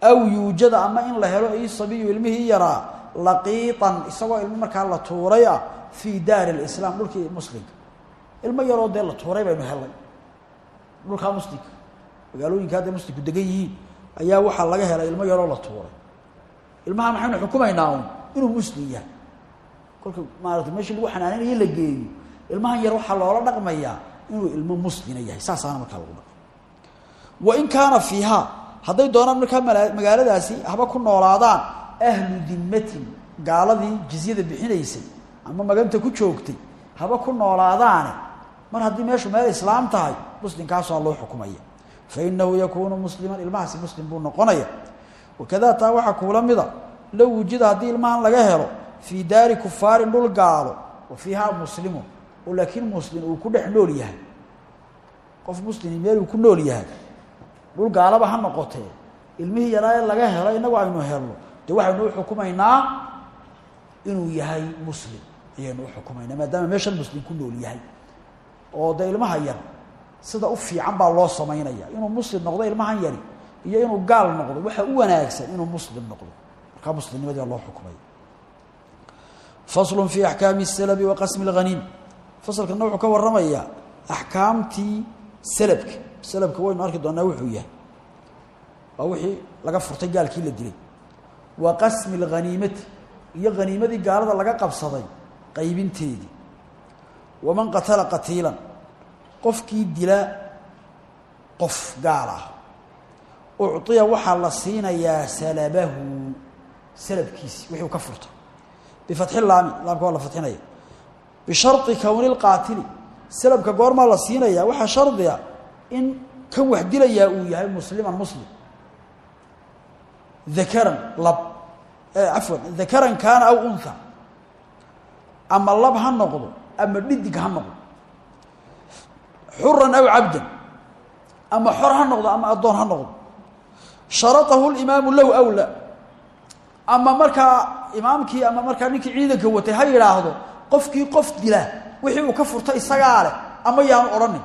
aw yuujada ama in la helo isabiyu ilmihii yaraa laqiitan isagoo ilmo markaa la tuuray ah fii daari lislaam dhulkii muslimka. Ilmo yaroo dee la tuuray baynu helnay. Dhulkaa muslimka. Magaalooyinka hadday muslimku degan yihiin ayaa waxaa laga helay ilmo yaroo la tuuray. Ilmaha maxaynu xukumaynaa un inuu muslim yahay. Kolka maarata meeshii lagu xanaaninayo la geeyo. Ilmahan yar waxaa loola dhaqmayaa inuu ilmo muslina yahay. Saasaana markaa lagu dhaqma wain kaana fiihaa hadday doonaan markaa magaaladaasi haba ku noolaadaan. Ahlu dimatin gaaladii jizyada bixinaysay ama maganta ku joogtay haba ku noolaadaane. Mar haddii meeshu meel islaam tahay muslimkaasaa loo xukumaya. Fainahu yakuunu musliman ilmahaasi muslim buu noqonaya. Wakada taa waxaa kuula mida low wujida haddii ilmahan laga helo fii daari kufaarin dhul gaalo wa fiihaa muslimun laakiin muslim uu ku dhex nool yahay. Qof muslimi meel uu ku nool yahay dhul gaalaba ha noqotee. Ilmihii yaraa ee laga helo inagu aynu helno. Dee waxaynu u inuu yahay muslim. Ayaynu u xukumaynaa maadaama meeshan muslim ku nool yahay. Oo dee ilmaha yar sida u fiican baa loo samaynaya inuu muslim noqdo ilmahan yari. Iyo inuu gaal noqdo waxa u wanaagsan inuu muslim noqdo. Markaa muslimnimadii loo xukumay. Faslu fi axkaami salabi wa qasmi اlghaniim fasalkana wuxuu ka salabka salabka waynu arki doonaa wuxuu yahay waa wixii laga furtay gaalkii la dilay wa qasmi اlghaniimati iyo haniimadii gaalada laga qabsaday qaybinteedii waman qatala qatiilan qofkii dila qof gaal ah ucطiya waxaa la siinayaa salabahu salabkiisi wixii uu ka furtay bifatxi laami laamka waa la fatxinaya bishari kowni اlqaatili salabka goormaa la siinaya waxaa shardiga in kan wax dilayaa uu yahay musliman muslim. Dakaran lab cafwan dakaran kaana aw unha ama lab ha noqdo ama dhidig ha noqdo. Xuran aw cabdan. Ama xor ha noqdo ama addoon ha noqdo. Sharaahu اlimaamu lahu aw la. Ama markaa imaamkii ama markaa ninkii ciidanka watay ha yidhaahdo qofkii qof dila wixii uu ka furtay isagaa leh ama yaanu odhanin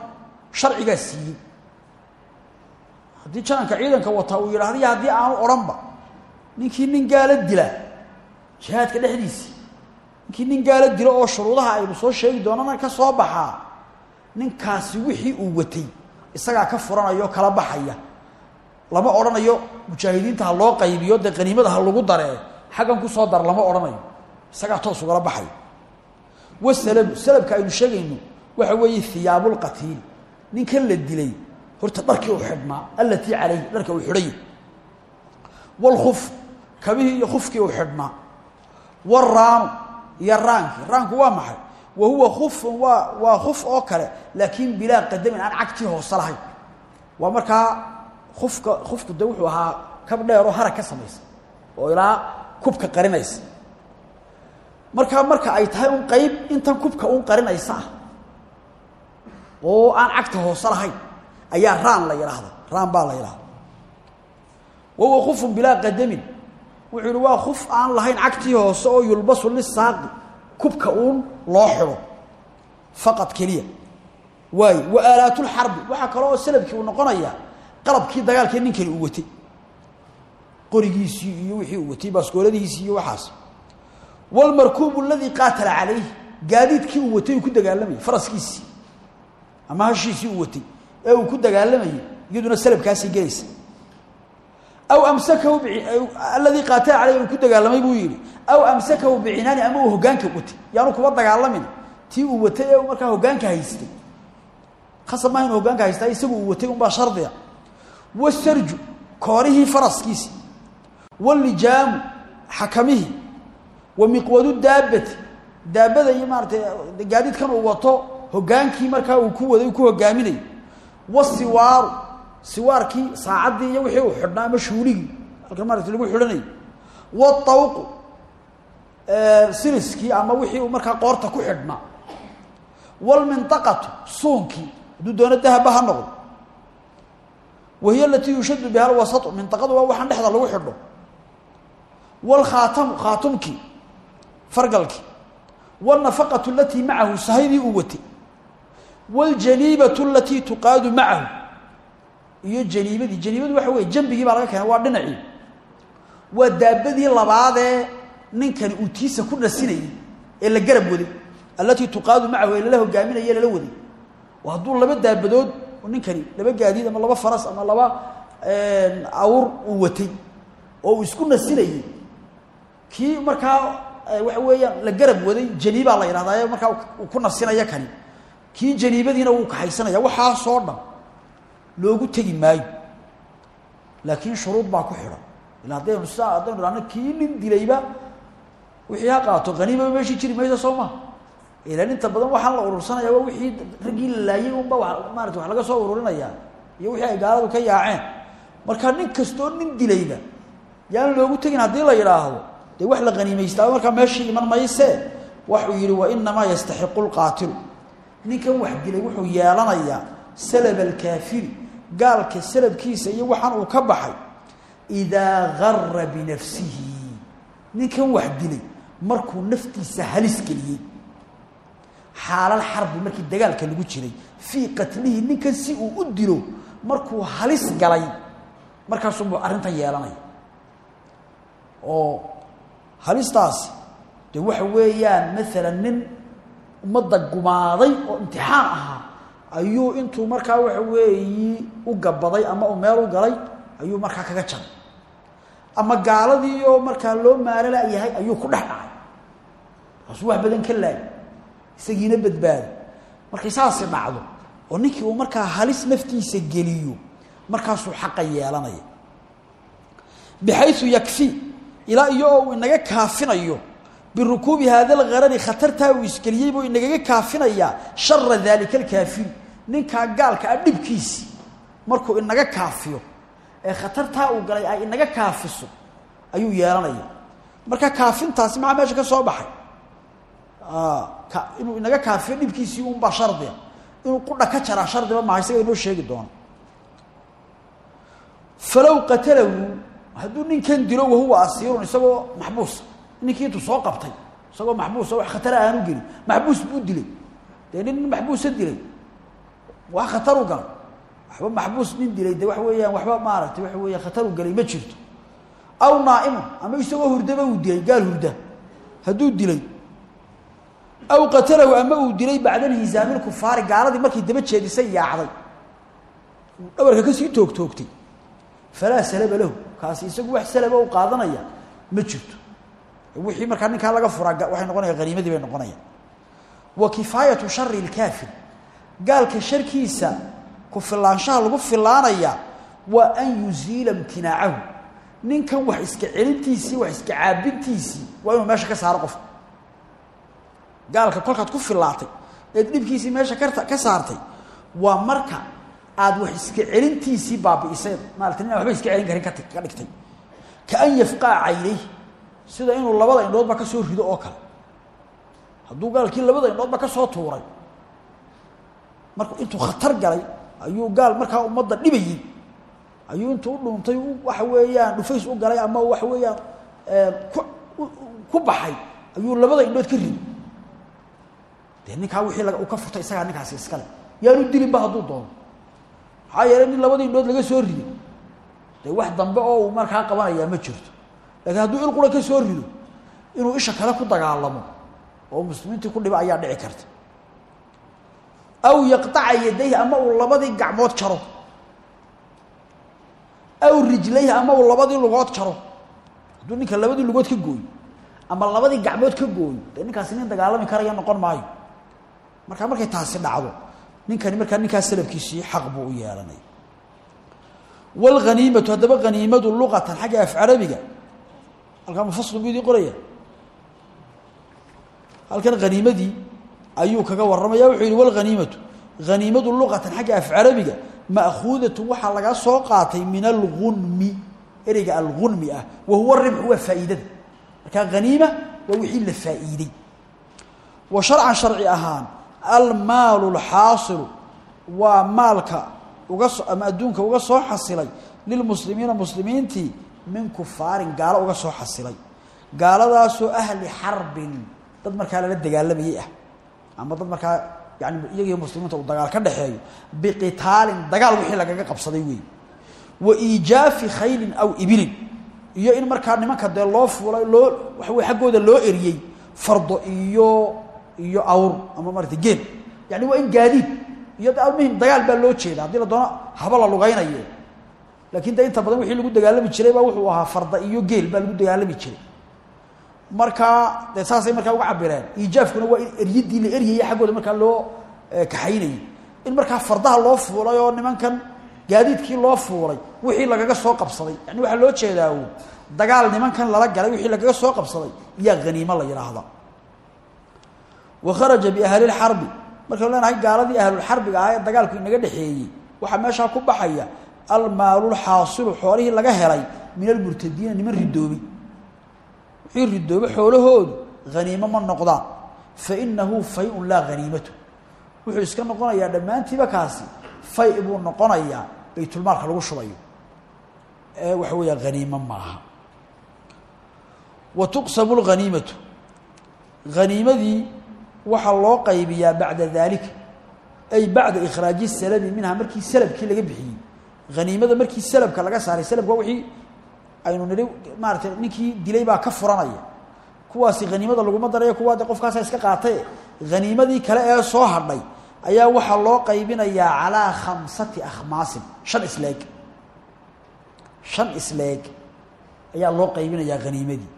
sharcigaa siiyey haddii jananka ciidanka wataa uu yidhahdo iyo haddii aanu ninkii nin gaalo dila jihaadka dhexdiisii ninkii nin gaalo dilo oo shuruudaha aynu soo sheegi doonana ka soo baxaa ninkaasi wixii uu watay isagaa ka furanaya kala baxaya lama odhanayo mujaahidiinta ha loo qaybiyo dee qaniimada ha lagu daree xaggan ku soo dar lama odhanayo isagaa toos ugala baxaya wasalabu salabka aynu sheegayno waxa weeye hiyaabulqatiili ninkan la dilay horta dharkii uu xidhnaa allatii calayhi dharka uu xidhayay walkhuf kabihii iyo khufkii uu xidhnaa waraanu iyo raankii raanku waa maxay? Wa huwa khufun waa waa khuf oo kale laakiin bilaa qadamin aan cagtii hoose lahayn. Waa markaa kufka kufku de wuxuu ahaa kab dheeroo harag ka samaysa oo ilaa kubka qarinaysa. Markaa marka ay tahay un qayb intan kubka un qarinaysa ah oo aan cagta hoose lahayn ayaa raan la yidhaahda raan baa la yidhahda wahuwa kufun bilaa qadamin. Wuxuu waa kuf aan lahayn cagtii hoose oo yulbasu lisaaqi kubka uun loo xidho faqad keliya. Waayo wa aalaatulxarbi waxaa kale oo salabkii uu noqonayaa qalabkii dagaalkii ninkani uu watay. Qorigiisii iyo wixii uu watay baaskooladiisii iyo waxaas. Wlmarkuubu aladii qaatala calayh gaadiidkii uu watay ku dagaalamayay faraskiisii ama hashiisii uu watay. Ee uu ku dagaalamayay iyaduna salabkaasii gelaysa. Aw amsakahu alladii qaatala caleyh uu ku dagaalamay buu yidhi aw amsakahu bicinaani ama uu hogaanka watay? Yaanu kuba dagaalamin tii uu watay ee markaa hogaanka haystay. Khasab maaha inu hogaanka isagu uu watay unbaa shardiga. Wasarju koorihii faraskiisi. Walijaamu xakamihii. Wa miqwadu daabati daabada iyo maaratay gaadiidkan uu wato hogaankii markaa uu ku waday ku hogaaminay wasiwaaru siwaarkii saacaddii iyo wixii uu xidhnaa ama shuuligii halkan maarata lagu xidhanayay watawqu siriskii ama wixii uu markaa qoorta ku xidhnaa wlmindaqatu suunkii hadduu doono dahaba ha noqdo. Wahiy alatii yushadu biha alwasatu mindaqadu waa waxaan dhexda lagu xidho. Wlkhaatamu khaatumkii fargalkii. Wاnafaqatu alatii macahu sahaydii uu watay wاljaniibatu alatii tuqaadu macahu iyo janiibadii janiibadu waxa weye jambigii baa laga keena waa dhinacii waa daabadii labaadee ninkani uu tiisa ku nasinayay ee la garab waday alatii tuqaadu macahu ee lala hogaaminaye lala waday hadduu laba daabadood ninkani laba gaadiid ama laba faras ama laba awr uu watay oo isku nasinayey kii markaa waxa weeyaan la garab waday janiibaa la yidhahdaa markaa uu ku nasinaya kani kii janiibadiina wuu kaxaysanaya waxaasoo dhan loogu tegi maayo. Laakiin shuruud baa ku xidhan ila haddaynu sa haddaynu kii nin dilayba wixii ha qaato haniimaba meeshii jiri maysa soo maha inta badan waxaan la urursanaya waa wixii raggii la laayay unba maarata wax laga soo ururinayaa iyo wixii gaaladu ka yaaceen. Marka nin kastoo nin dilayba yaan loogu tegin haddii la yidhaahdo dee wax la haniimaystaaba markaa meeshii iman mayse? Waxuu yihi wa inamaa yastaxiqu lqaatilu ninkan wax dilay wuxuu yeelanayaa salab alkaafiri gaalka salabkiisa iyo waxaan uu ka baxay. Idaa gara binafsihi ninkan wax dilay markuu naftiisa halis geliyey. Xaalal xarbi markii dagaalka lagu jiray fii qatlihi ninkan si uu u dilo markuu halis galay. Markaasuubuu arrintan yeelanaya oo halistaasi de waxa weeyaan maalan nin ummadda gumaaday oo imtixaan ahaa ayuu intuu markaa waxa weeyi u gabaday ama uu meel u galay ayuu markaa kaga jabay. Ama gaaladiioo markaa loo maalala yahay ayuu ku dhex dhacay. Markaasuu wax badan ka laayay isagiina badbaado. Markay saasi dhacdo oo ninkii uu markaa halis naftiisa geliyo markaasuu xaqa yeelanaya. Bixayu yakfi ilaa iyo oo uu inaga kaafinayo birukuubi haada algarari khatartaa uu isgeliyey buu inagaga kaafinayaa shara daalika alkaafiri ninkaa gaalka ah dhibkiisi markuu inaga kaafiyo ee khatartaa uu galay ay inaga kaafiso ayuu yeelanaya. Marka kaafintaasi maxaa meesha ka soo baxay? Inuu inaga kaafiyo dhibkiisii unbaa shardiga inuu qudha ka jaraa shardiba maha isaga inoo sheegi doono. Falow qatalahu hadduu ninkan dilo wahuwa asiirun isagoo ninkii intuu soo qabtay isagoo maxbuusa wax khatara aanu gelin maxbuus buu dilay. Dee nin maxbuusa dilay. Wax khataru galay. Waxba maxbuus nin dilay de waxa weeyaan waxba maaragtay waxa weeya khataru galay ma jirto. Aw naa'imun ama isagoo hurdaba uu dilay gaal hurda. Hadduu dilay. Aw qatalahu ama uu dilay bacda inhizaami lkufaari gaaladii markii daba jeedisay yaacday. Dhabarka ka sii toogtoogtay falaa salaba lahu kaasi isagu wax salaba u qaadanaya ma jirto wixii markaa ninkaa laga furaa waxay noqonaya haniimadii bay noqonayaan. Wa kifaayatu shari lkaafir gaalka sharkiisa ku filaanshaha lagu filaanaya waa an yuziila imtinaacahu. Ninkan wax iska celintiisii wax iska caabintiisii waa inuu meesha ka saaro qofka gaalka kolkaad ku filaatay eed dhibkiisii meesha ka ka saartay waa marka aada wax iska celintiisii baabi'isay maarata nin iska celin karin ka dhigtay. Ka an yafqaa caynayh sida inuu labada indhoodba ka soo rido oo kale. Hadduu gaalkii labada indhoodba ka soo tuuray markuu intuu khatar galay ayuu gaal markaa ummadda dhibayey. Ayuu intuu u dhuuntay waxa weeyaan dhufays u galay ama waxa weeyaan ku ku baxay ayuu labada indhood ka rido dee ninkaa wixii uu ka furtay isagaa ninkaasi iskale yaanu dilinba hadduu doono. Maxaa yeelay nin labada indhood laga soo rido dee wax dambe oo markaa qabanayaa ma jirto laakiin hadduu il qura ka soo rido inuu isha kale ku dagaalamo oo muslimiintii ku dhiba ayaa dhici karta. Aw yaqطaca yadayhi ama uu labadii gacmood jaro. Aw rijlayhi ama uu labadii lugood jaro. Hadduu ninka labadii lugood ka gooyo ama labadii gacmood ka gooyo ninkaasi nin dagaalami karaya noqon maayo. Markaa markay taasi dhacdo ninkani markaa ninkaas salafkiisii xaq buu u yeelanaya wاlghaniimatu haddaba haniimadu luqatan xagga af carabiga halkaa mufasl buu idii qoraya. Halkan haniimadii ayuu kaga warramaya wuxuu yihi wاlghaniimatu haniimadu luqatan xagga af carabiga ma'khuudatu laga soo qaatay min algunmi ereyga algunmi ah wa huwa ribxu waa faa'iidada. Markaa haniima waa wixii la faa'iidey wa sharcan sharci ahaan almaalu اlxaasilu waa maalka uga so ama adduunka uga soo xasilay lilmuslimiina muslimiintii min kufaarin gaalo uga soo xasilay. Gaaladaasoo ahli xarbin dad markaa lala dagaalamayey ah. Ama dad markaa yani iyagiyo muslimiinta uu dagaal ka dhexeeyo biqitaalin dagaal wixii lagaga qabsaday wey wa iijaafi khaylin aw ibilin. Iyo in markaa nimanka dee loo fuulay loo waxa wey xaggooda loo eriyey fardo iyo iyo awr ama maarata geel yani waa in gaadiid. Iyo de almuhim dagaal baa loo jeeda haddii la doono haba lugaynayo laakiin de inta badan wixii lagu dagaalami jiray baa wuxuu ahaa farda iyo geel baa lagu dagaalami jiray. Markaa dee saasay markaa uga cabireen iijaafkuna waa in eryadii la eryayay xaggooda markaa loo kaxaynayay. In markaa fardaha loo fuulay oo nimankan gaadiidkii loo fuulay wixii lagaga soo qabsaday. Yani waxaa loo jeedaa uu dagaal nimankan lala galay wixii lagaga soo qabsaday iyaa haniimo la yidhaahda wa kharaja biahli lxarbi markaynu leenahay gaaladii ahlulxarbiga ahaa ee dagaalku inaga dhexeeyey. Waxaa meeshaa ku baxaya almaalulxaasilu xoolihii laga helay min almurtadiina niman ridoobay wixii ridoobe xoolahoodu haniimo ma noqdaan fa inahu fay-un laa haniimatu wuxuu iska noqonayaa dhammaantiiba kaasi fay buu noqonayaa baytulmaalka lagu shubayo. Ee waxa weeya haniimo maaha wa tuqsamu lghaniimatu haniimadii waxaa loo qaybiyaa bacda daalika ay bacda ikhraaji salabi minha markii salabkii laga bixiyey haniimada markii salabka laga saaray salabka waa wixii aynu nidhi maaratay ninkii dilay baa ka furanaya. Kuwaasi haniimada laguma darayo kuwaa de qofkaasa iska qaatay haniimadii kale ee soo hadhay ayaa waxaa loo qaybinayaa calaa khamsati akhmaasin shan isleeg. Shan isleeg ayaa loo qaybinayaa haniimadii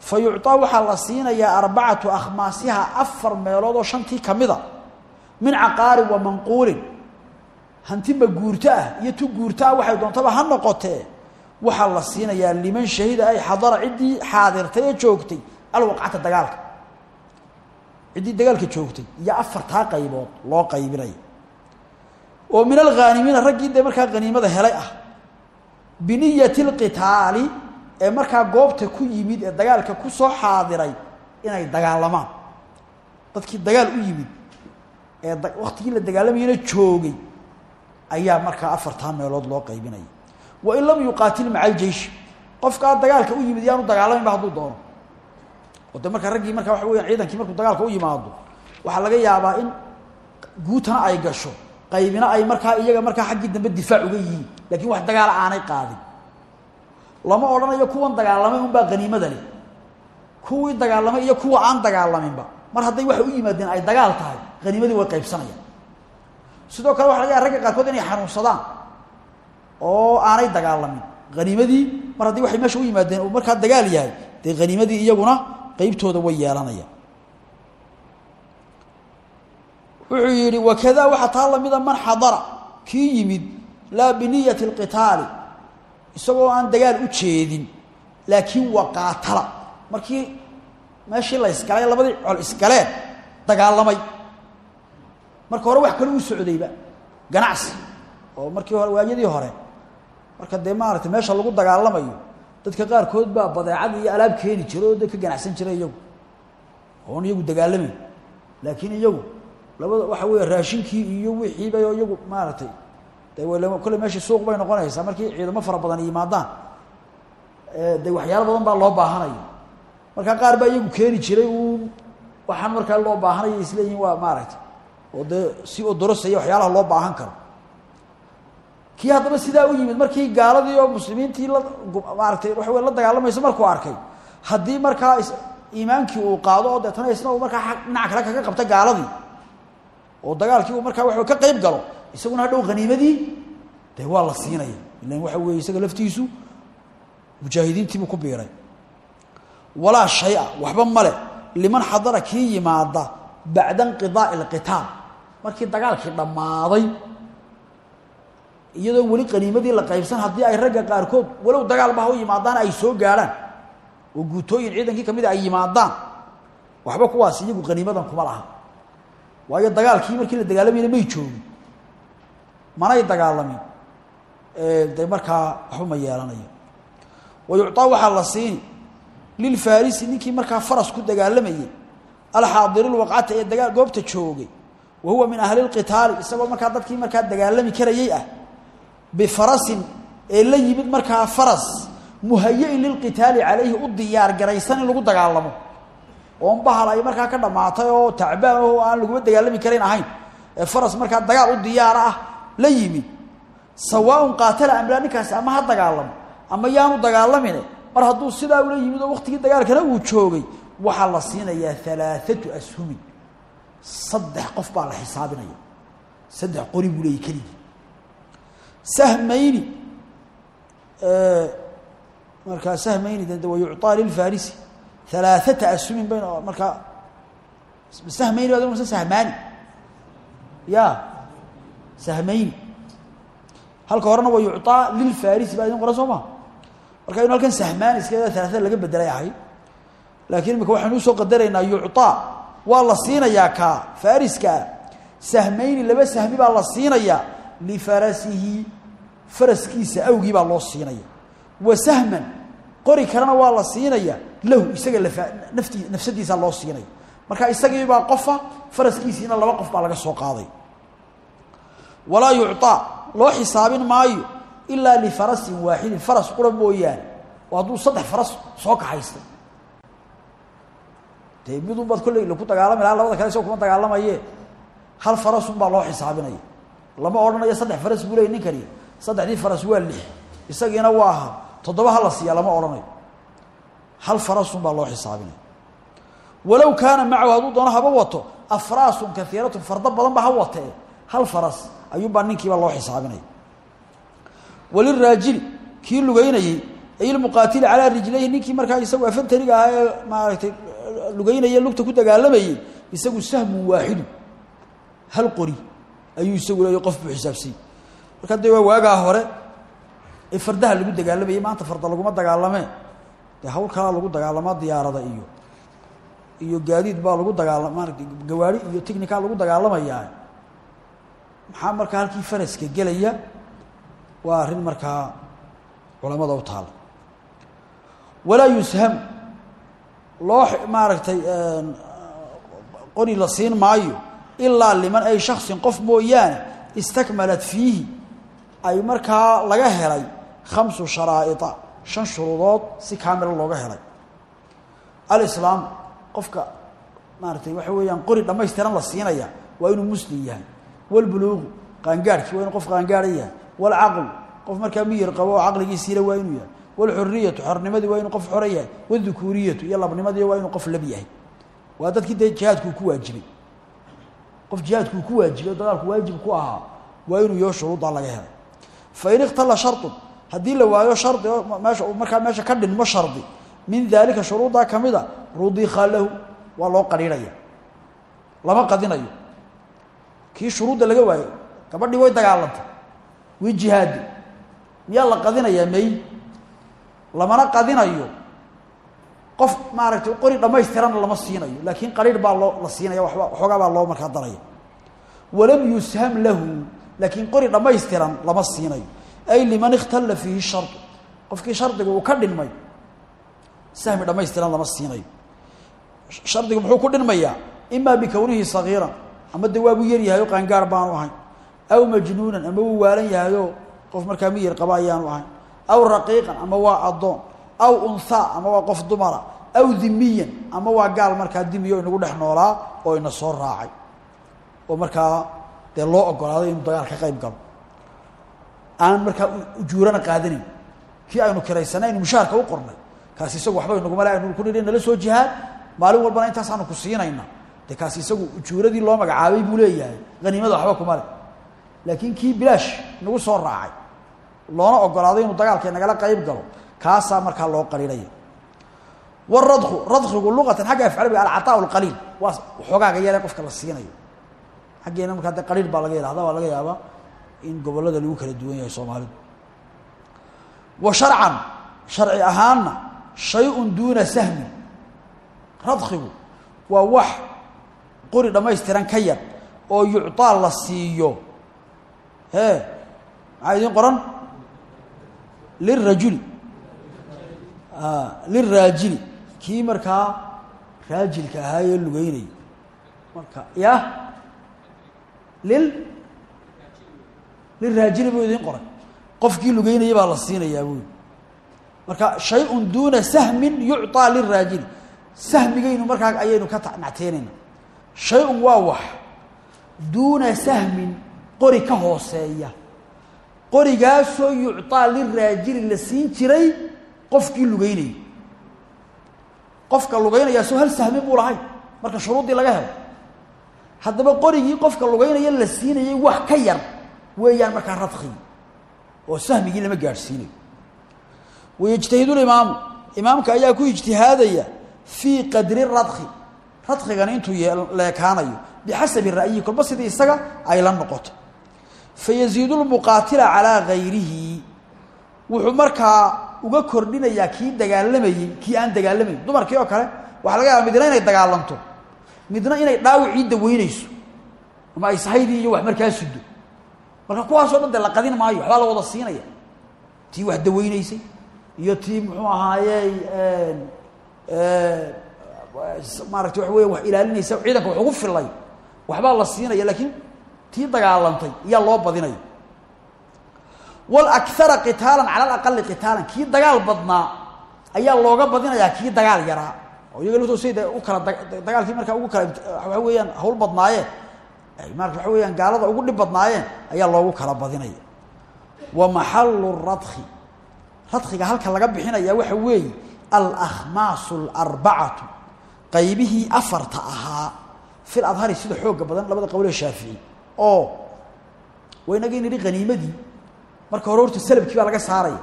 fa yucطaa la siinayaa arbacatu akhmaasiha afar meelood oo shantii ka mida min caqaarin wa manquulin hanti ma guurto ah iyo tu guurto ah waxay doontaba ha noqotee. Waxaa la siinayaa liman shahida ay xadara ciddii xaadirtay ee joogtay alwaqcata dagaalka. Ciddii dagaalka joogtay iyo afartaa qaybood loo qaybinaya oo min alghaanimiina raggii dee markaa haniimada helay ah. Biniyati اlqitaali ee markaa goobta ku yimid ee dagaalka ku soo xaadiray inay dagaalamaan. Dadkii dagaal u yimid ee waktigii la dagaalamayana joogay ayaa markaa afartaa meelood loo qaybinaya wain lam yuqaatil maca aljeish qofkaa dagaalka u yimid yaanu dagaalaminba hadduu doono. Oo de markaa raggii markaa waxa ciidankii markuu dagaalka u yimaado waxaa laga yaabaa in guutana ay gasho qaybina ay markaa iyaga markaa xaggii dambe difaac uga yihiin lakiin wax dagaala aanay qaadin. Lama odhanayo kuwan dagaalamay unbaa haniimada leh. Kuwii dagaalamay iyo kuwa aan dagaalaminba mar hadday waxay u yimaadeen ay dagaal tahay haniimadii way qaybsanayaan sidoo kale waxa laga yaha ragga qaarkood inay xanuunsadaan oo aanay dagaalamin. Haniimadii mar haddii waxay meesha u yimaadeen uu markaa dagaal yahay dee haniimadii iyaguna qeybtooda way yeelanayaan. Wuxuu yidhi wakadaa waxaa taa lamida man xadara kii yimid laa biniyati اlqitaali isagoo aan dagaal u jeedin laakiin waqaatala markii meeshii la isgalay labadii col isgaleen dagaalamay marka hore wax kale u socdayba ganacsi. Oo markii hore waayadii hore marka dee meesha lagu dagaalamayo dadka qaarkood baa badeecad iyo alaab keeni jira oo ganacsan jira iyagu. Oon iyagu dagaalamayn laakiin iyagu labada waxa weeye raashinkii iyo wixiiba oo iyagu maaragtay. De kolle meeshii suuq bay noqonaysaa markii ciidamo fara badan yimaadaan. De waxyaalo badan baa loo baahanaya markaa qaar baa iyagu keeni jiray uu waxaan markaa loo baahanaya isleeyihin waa maaragtay oo dee si odorosaya waxyaalaha loo baahan karo. Kii haddaba sidaa u yimid markii gaaladii oo muslimiintii la maaratay waxa wey la dagaalamayso markuu arkay haddii markaa iimaankii uu qaado oo deetana isna uu markaa dhinaca kale kaga qabta gaaladii oo dagaalkii uu markaa wa ka qayb galo isaguna hadhow haniimadii dee waa la siinaya. Ilan waxa weeye isaga laftiisu mujaahidiintiibuu ku biiray. Walaa shay-a waxba male liman xadara kii yimaada bacda inqidaa'i alqitaal markii dagaalkii dhammaaday iyadoo weli qaniimadii la qaybsan haddii ay ragga qaarkood walow dagaal ba u yimaadaan ay soo gaadhaan. Oo guutooyin ciidankii kamida ay yimaadaan. Waxba kuwaas iyagu qaniimadan kuma laha. Waayo dagaalkii markii la dagaalamayna may joogin. Manay dagaalamin. De markaa waxba ma yeelanayo. Wa waxaa la siini lilfarisi ninkii markaa faras ku dagaalamayey alxaadiri ee dagaa goobta joogay wa huwa min ahli اlqitaali isagoo markaa dadkii markaa dagaalami karayey ah bifarasin ee la yimid markaa faras muhayi-in lilqitaali calayhi u diyaar garaysan in lagu dagaalamo oon bahal ay markaa ka dhammaatay oo tacbaan oo aan laguma dagaalami karayn ahayn ee faras markaa dagaal u diyaara ah la yimid sawaaun qaatala amlaa ninkaasi ama ha dagaalamo ama yaanu dagaalamine mar hadduu sidaa ula yimid oo waktigii dagaalkana saddex qof baa la xisaabinaya saddex qori buu leeyay keligii sahmayni markaa sahmayni de wa yucطaa lilfarisi alaaata ashumin bayn markaa sahmayni bad mase sahmaani ya sahmayni halka horena wa yucطaa lilfarisi baa idin qoran soo ma marka inu halkan sahmaani iska alaaada laga bedelay ahay laakiin imika waxaynu usoo qadaraynaa yucطaa waa la siinayaa kaa fariskaa sahmayni laba sahmi baa la siinayaa lifarasihi faraskiisa awgii baa loo siinaya wa sahman qori kalena waa la siinaya lahu isaga nafti nafsadiisaa loo siinaya marka isagiibaa qofa faraskiisiina laba qof baa laga soo qaaday. Walaa yucطaa loo xisaabin maayo ilaa lifarasin waaxidin faras qura mooyaane. Oo hadduu saddex faras soo kaxaystay dee midun baad kolley laku dagaalami laha labada kale isagoo kuma dagaalamaye. Hal farasun baa loo xisaabinaya. Lama odhanayo saddex faras buu ley ninkani saddexdii faras waa lix. Isagiina waa aha. Toddoba hala siiya lama odhanayo. Hal farasun baa loo xisaabinaya. Walow kaana macahu hadduu doono haba wato afraasun kaiiratun fardo badan ba ha watee. Hal faras ayuunbaa ninkiiba loo xisaabinaya. Waliraajili kii lugeynayey ay lmuqaatili calaa rijlayhi ninkii markaa isagu afantariga ahaa maaragtay lugeynaya lugta ku dagaalamayey isagu sahmun waaxidu hal qori ayuu isagu leeya qof buu xisaabsanyey marka dee waa waagaa hore ee fardaha lagu dagaalamayey maanta farda laguma dagaalamee dee hawl kalaa lagu dagaalamaa diyaarada iyo iyo gaadiid baa lagu dagaalama gawaari iyo technica lagu dagaalamayaa. Maxaa markaa halkii faraska gelaya? Waa arrin markaa culamada u taala walaa yusham loo maaragtay qori la siin maayo ilaa liman ay shaksin qof mooyaane istakmalat fiihi ay markaa laga helay khamsu sharaa'ida shan shuruudood si kaamila looga helay. Alislaam qofka maaratay waxa weeyaan qori dhammaystiran la siinaya waa inuu muslim yahay. Walbuluuqu qaangaarhkii waa inu qof qaangaara yahay. Walcaqlu qof markaa miyir qabo oo caqligiisiina waa inuu yahay walxuriyatu xornimadii waa inuu qof xora yahay wadukuuriyatu iyo labnimadii waa inuu qof lab yahay waa dadkii dee jihaadkuu ku waajibay qof jihaadkuu ku waajibay oo dagaalku waajib ku ahaa waa inuu yoo shuruuddaa laga helay fain ikhtala shardun haddii la waayo shardi oo meesha markaa meesha ka dhinmo shardi min daalika shuruuddaa ka mida rudika lahu waa loo qadhiirhaya lama qadinayo kii shuruudda laga waayo gabadhii way dagaalantay way jihaadi miyaa la qadinayaa may lamana qadinayo. Qof maaragtay qori dhammaystiranna lama siinayo laakiin qariir baa loo la siinaya waba waxoogaa baa loo markaa daraya walam yusham lahu laakiin qori dhammaystiran lama siinayo. Ay liman ikhtalla fiihi shardu qofkii shardiga uu ka dhinmay sahmi dhammaystiran lama siinayo. Shardigu muxuu ku dhinmayaa imaa bikownihi sagiiran ama de waabuu yar yahay oo qaangaar baanu ahayn aw majnuunan ama wuu waalan yahayoo qof markaa miyir qaba ayaanu ahayn aw raqiiqan ama waa addoon aw unhaa ama waa qof dumara aw dimiyan ama waa gaal markaa dimiyo inagu dhex noolaa oo ina soo raacay oo markaa dee loo ogolaaday inuu dagaal ka qayb galo aan markaa ujuurana qaadanayn kii aynu kiraysanay aynu mushaharka u qornay kaasi isagu waxba inaguma le aynu ku nidhi nala soo jihaad maalin walbana intaasaanu ku siinayna dee kaasi isagu ujuuradii loo magacaabay buu leeyahay haniimada waxba kuma le laakiin kii bilaash nagu soo raacay loona ogolaaday inuu dagaalka nagala qayb galo kaasaa markaa loo qarinaya waradku radkigu luqatan xagga afcalabiga alcataa lqaliil waa waa wax qori dhammaystiran ka yar oo yucطaa la siiyo. E maxaa qoran lirajuli liraajili kii markaa raajilka ahaa ee lugeynaya marka ya lil liraajili buu idiin qoray qofkii lugeynaya baa la siinayaa buuli marka shay-un duuna sahmin yucطaa liraajili sahmigaynu markaa ayaynu ka nacteynayna shay-un waa wax duuna sahmin qori ka hooseeya qorigaasoo yucطaa liraajili la siin jiray qofkii lugeynayay qofka lugeynaya soo hal sahmi buu lahayn marka shuruuddii laga helo. Haddaba qorigii qofka lugeynaya la siinayay wax ka yar weeyaan markaa radkigi oo sahmigii lama gaadhsiinayo wayajtahidu limaamu imaamka ayaa ku ijtihaadaya fii qadri radki radkigana intuu leekaanayo bixasabi ra'yihi kolba sidii isaga ay la noqoto fayaziidu lmuqaatila calaa gayrihi wuxuu markaa uga kordhinayaa kii dagaalamayey kii aan dagaalamayn dumarkii oo kale waxaa laga yaaba midna inay dagaalanto midna inay dhaawicii daweynayso ama ay sahaydii iyo wax markaa sido marka kuwaasoo dhan dee la qadin maayo waxbaa la wada siinaya tii wax daweynaysay iyo tii muxuu ahaaye maarata waxa weya wax ilaalinaysa ciidanka wax ugu filay waxbaa la siinaya laakiin tii dagaalantay iyaa loo badinaya wlakara qitaalan cala alaqali qitaalan kii dagaal badnaa ayaa looga badinayaa kii dagaal yaraa. Oo iyaga laftoosa de u kala dagaalkii markaa ugu kala waxa weeyaan hawl badnaayeen marka waxa weyaan gaalada ugu dhib ayaa loogu kala badinaya. Wa maxalu radki radkiga halka laga bixinaya waxa weeye alakhmaasu alarbacatu qaybihii afarta ahaa fil adhari sida xooga badan labada qowlee shaafici oo waynagii nidhi haniimadii marka hore horta salabkii baa laga saaraya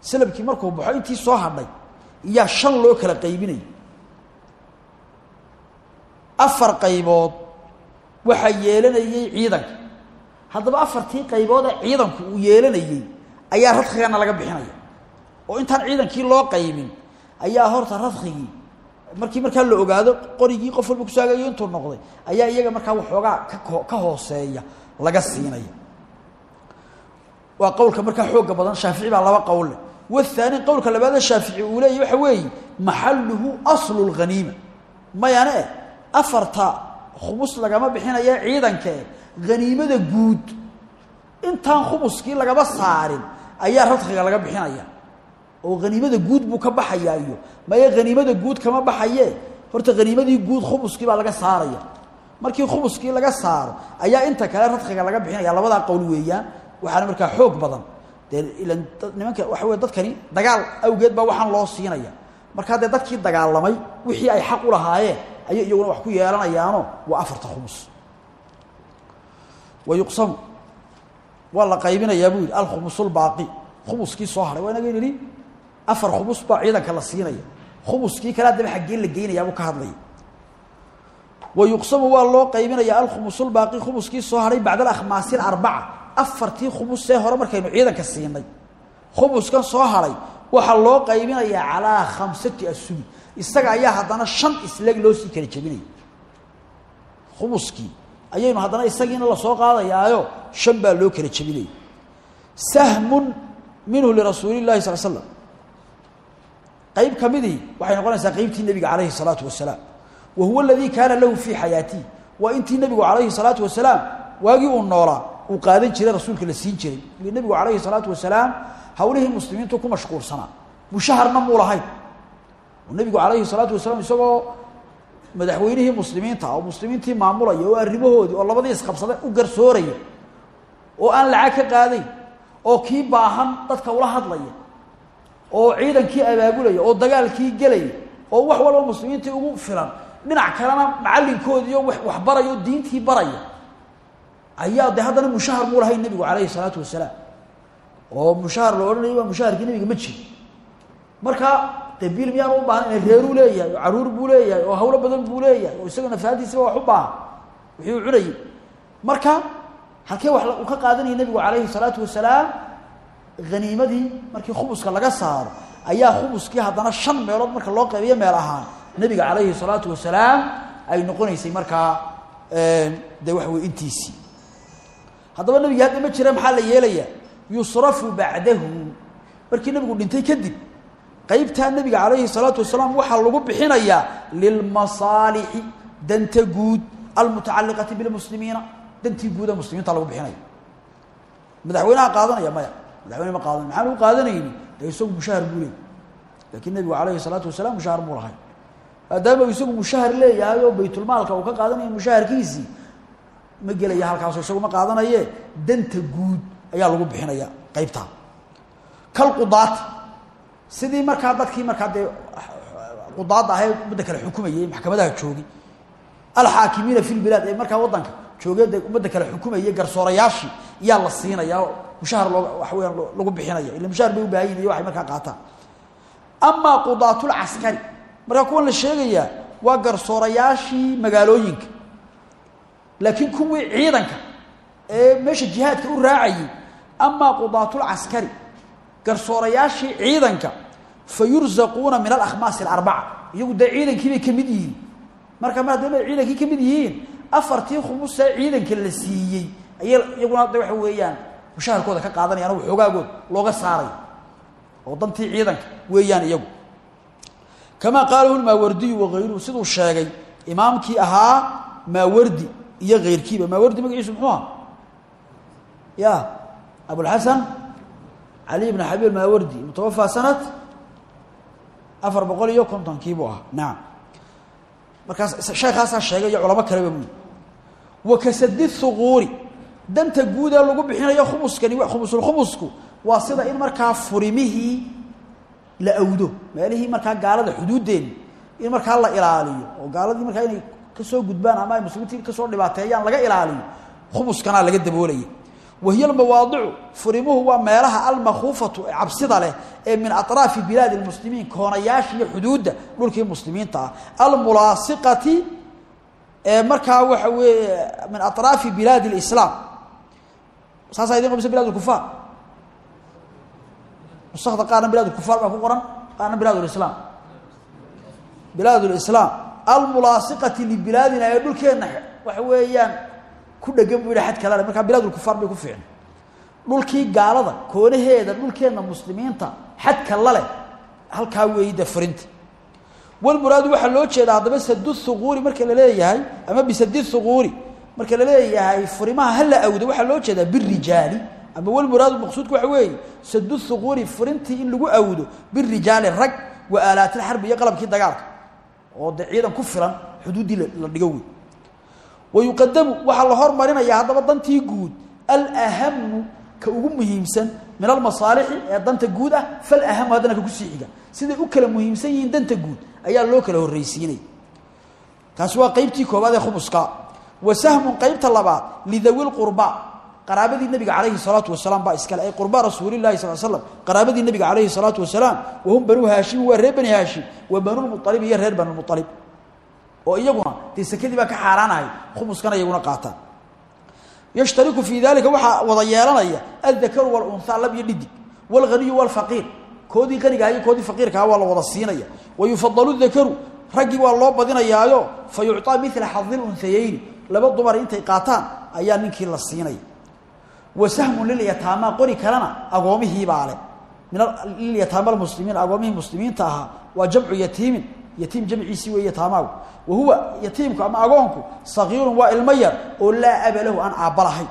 salabkii markuu baxo intii soo hadhay iyaa shan loo kala qaybinaya afar qaybood waxaa yeelanayey ciidanka. Haddaba afartii qaybood ee ciidanku uu yeelanayey ayaa radkigana laga bixinaya. Oo intaan ciidankii loo qaybin ayaa horta radkigii markii markaa la ogaado qorigii qof walba kusaagayo intuu noqday. Ayaa iyaga markaa waxoogaa ka hooseeya laga siinaya. Waa qowlka markaa xooga badan shaafici baa laba qowl leh. Wahaani qowlka labaadee shaafici uu leeyahy waxa weeye maxaluhu aslu lghaniima mayane afarta khumus lagama bixinaya ciidankee haniimada guud. Intaan khumuskii lagaba saarin ayaa radkiga laga bixinaya oo haniimada guud buu ka baxayaa iyo maya guud kama baxaye? Horta haniimadii guud khumuskii baa laga saaraya. Markii khumuskii laga saaro ayaa inta kale radkiga laga bixinaya labadaa qowl weeyaan. Waxaana markaa xoog badan. Dee nimanka waxa wey dadkani dagaal awgeed baa waxaan loo siinaya. Markaa dee dadkii dagaalamay wixii ay xaq u lahaayeen ayay iyaguna wax ku yeelanayaano waa afarta khumus. Wa yuqsamu. Waa la qaybinayaa buu yidhi alkhumusulbaaqi khumuskii soo haray. Waa afar khumus baa ciidanka la siinaya. Khumuskii kale haddaba xaggee la geynayaabuu ka hadlaya wa yuqsamu waa loo qaybinaya alkhumusulbaaqi khumuskii soo haray bacda alakhmaasi alarbaca afartii khumusee hore markaynu ciidanka siinay. Khumuskan soo haray waxaa loo qaybinayaa calaa khamsati asubi isaga ayaa haddana shan isleeg loo sii kala jebinaya khumuskii ayaynu haddana isagiina la soo qaadayaayo shan baa loo kala jebinaya sahmun minhu lirasuuli llahi sal slam qayb ka midii waxay noqonaysaa qeybtii nebiga calayhi salaatu wasalaam. Wa huwa kaana lahu fii xayaatii waa intii nebigu calayhi salaatu wasalaam waagii uu noolaa uu qaadan jiray rasuulka la siin jiray. Nebigu calayhi salaatu wasalaam hawlihii muslimiintu ku mashquulsanaa mushaharna muu lahayn. Oo salaatu wasalaam isagoo madaxweynihii muslimiinta oo muslimiintii maamulaya oo arrimahoodii oo labadii isqabsada u garsooraya oo aan lacag ka qaadayn oo kii baahan dadka ula hadlaya oo ciidankii abaabulaya oo dagaalkii gelaya oo wax walba muslimiintii ugu filan dhinac kalena macallinkoodiiyo wax baraya o diintii baraya ayaa de haddana mushahar muu lahayn nebigu calayhi salaatu wasalaam. Oo mushahar la odhanayo waa mushaharkii nebiga ma jiro marka dee miyaan u baahan ina reeruu leeyahay carruur buu leeyahay oo hawlo badan buu leeyahay oo isagoo nafaadiisiba wax u baahan wixii uu cunayay. Marka halkee wax uu ka qaadanaya nebigu calayhi salaatu wasalaam haniimadii markii khumuska laga saaro ayaa khumuskii haddana shan meelood marka loo qaybiyo meel ahaan. Nebiga calayhi salaatu wasalaam ay noqonaysay markaa dee waxa wey intiisii haddaba nebigi hadda ma jira maxaa la yeelayaa? Yusrafu bacdahu. Markii nebigu dhintay kadib qaybtaa nebiga calayhi salaatu wasalaam waxaa lagu bixinayaa lilmasaalixi danta guud almutacalliqati bilmuslimiina dantii guuda muslimiinta lagu bixinaya madaxweynaha qaadanaya maya madaxweyne ma qaadanay maxaan u qaadanayni dee isagu mushahar buu leeyay laakiin nebigu calayhi salaatu wasalaam mushahar muu lahay maadaama uu isagu mushahar leeyahay oo baytulmaalka uu ka qaadanayo mushaharkiisii ma gelaya halkaaso isagu ma qaadanaye danta guud ayaa lagu bixinaya qaybtaa kalqudaati sidii markaa dadkii markaa dee qudaadda ahayd ummadda kale xukumayay maxkamadaha joogay alxaakimiina fi lbilaad ee markaa waddanka joogee dee ummadda kale xukumayay garsoorayaashii iyaa la siinaya oo mushahar looga waxa weyaan lagu bixinaya illa mushahar bay u baahan yihiin iyo waxay markaa qaataan. Amaa qudaatulcaskari markaa kuwan la sheegayaa waa garsoorayaashii magaalooyinka. Laakiin kuwii ciidanka ee meesha jihaadka u raacayay amaa qudaatulcaskari garsoorayaashii ciidanka fa yurzaquuna min alakhmaasi alarbaca iyagu dee ciidankii bay ka mid yihiin. Marka mar haddii ciidankii ka mid yihiin afartii khumusee ciidanka la siiyey. Ayay iyaguna waxa weeyaan mushaharkooda ka qaadanayaan oo looga saaray oo dantii ciidanka weeyaan iyagu. Kamaa qaalahu maawardiyu wakayruhu siduu sheegay imaamkii ahaa maawardi iyo keyrkiiba maawardi magaciisu muxuu aha ya abulxasan cali bn xabiib maawardi mutawafaa sanad afar boqol iyo kontonkiibuu ahaa. Nacam markaas sheekaasaa sheegay culamo kaleba mu wakasadi huquuri danta guud ee lagu bixinayo khumuskani khumusulkhumusku waa sida in markaa furimihii la awdo meelihii markaa gaalada xuduuddeen in markaa la ilaaliyo oo gaaladii markaa inay ka soo gudbaan ama ay muslimiinta ka soo dhibaateeyaan laga ilaaliyo khumuskanaa laga daboolaya wahiya almawaadicu furimuhu waa meelaha almakhuufatu ee cabsida leh ee min atraafi bilaadi lmuslimiin koonayaasha iyo xuduudda dhulkii muslimiinta ah. Almulaasiqati ee markaa waxa weeye min atraafi bilaadi lislaam saasaa idin qabisa bilad kufaar nusakda qaarna bilad kufaar baa ku qoran qaarna bilaad lislaam bilaad lislaam almulaasiqati libilaadina ee dhulkeenna waxa weeyaan ku dhegan buu yidhi xad kalale markaa bilaadulkufaar bay ku fiicna dhulkii gaalada koonaheeda dhulkeenna muslimiinta xadka la leh halkaa weeyi de furinta walmuraadu waxaa loo jeedaa haddaba sadu huquuri marka la leeyahay ama bisadi huquuri marka la leeyahay furimaha hala awdo waxaa loo jeedaa birijaali ama walmuraadu maqsuudku waxa weeye sadu huquuri furintii in lagu awdo birijaali rag wa aalaatilxarbi iyo qalabkii dagaalka. Oo de ciidan ku filan xuduuddii la dhigo wey wayuqadamu waxaa la hormarinaya haddaba dantii guud alahamu ka ugu muhiimsan min almasaalixi ee danta guud ah falahamu haddana ka ku sii xiga. Siday u kala muhiimsan yihiin danta guud ayaa loo kala horreysiinaya taasi waa qeybtii koobaad ee khumuska wa sahmun qeybta labaad lidawi lqurba qaraabadii nabiga calayhi salaatu wasalaam baa iskale ay qurba rasuulilahi sal slam qaraabadii nabiga calayhi salaatu wasalaam wahum banuu haashimi waa reer bani haashim wa banulmualib iyo reer banulmualib oo iyaguna dee sekadii baa ka xaaraanahay khumuskana iyaguna qaataan. Yashtariku fii dalika waxaa wada yeelanaya aldakaru walunhaa lab iyo dhidig walghaniyu walfaqiir. Koodii qanigaha iyo koodii faqiirkaha waa la wada siinaya. Wa yufadalu dakaru raggii waa loo badinayaayo fa yucطaa mila xadi lunhayeyni laba dumar intay qaataan ayaa ninkii la siinaya wa sahmun lilyataama qori kalena agoomihiibaa leh. Lilyataama almuslimiin agoomihii muslimiinta ahaa waa jamcu yatiimin yatiim jamciisii weeye taamaagu wa huwa yatiimku ama agoonku sagiirun waa ilmo yar oo laa aba lahu aan aabba lahayn.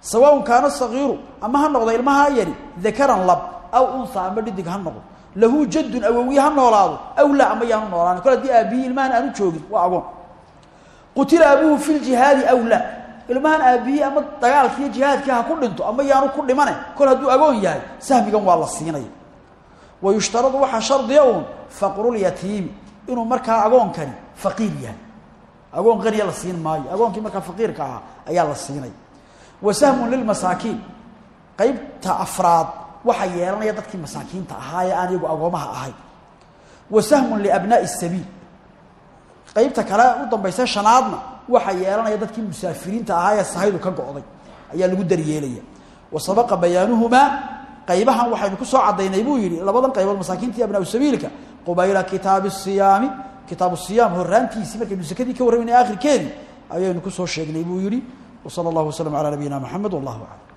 Sawaaun kaana sagiiru ama ha noqdo ilmahaa yari dakaran lab aw unha ama dhidig ha noqdo. Lahu jaddun awowi ha noolaado aw laa ama yaanu noolaan kol haddii aabihii ilmahan aanu joogin waa agoon qutila abuhu fi ljihaadi aw laa ilmahan aabihii ama dagaalkiiyo jihaadkii ha ku dhinto ama yaanu ku dhimane kol hadduu agoon yahay sahmigan waa la siinaya. Wayushtaradu waxaa shardiya uun faqrulyatiimi inuu markaa agoonkani faqiir yahay. Agoon qaniya la siin maayo agoonkii markaa faqiirka ahaa ayaa la siinay wa sahmun lilmasaakiin qeybta afraad waxaa yeelanaya dadkii masaakiinta ahaa ee aan iyagu agoomaha ahay. Wa sahmun liabnaa'i sabiil qeybta kale u dambaysa shanaadna waxaa yeelanaya dadkii musaafiriinta ahaa ee sahaydu ka go'day ayaa lagu daryeelaya. Wa sabaqa bayaanuhumaa qaybahan waxaynu ku soo cadaynay buu yidhi labadan qaybood masaakiinta iyo abnaau sabiilka qubayla kitaabi siyaami kitaabu siyaam horaantiisii markaynu sakadii ka warramayna akhirkeedii ayaynu ku soo sheegnay buu yidhi wa sala allahu waslama calaa nabiyina maxamed wallahu aclam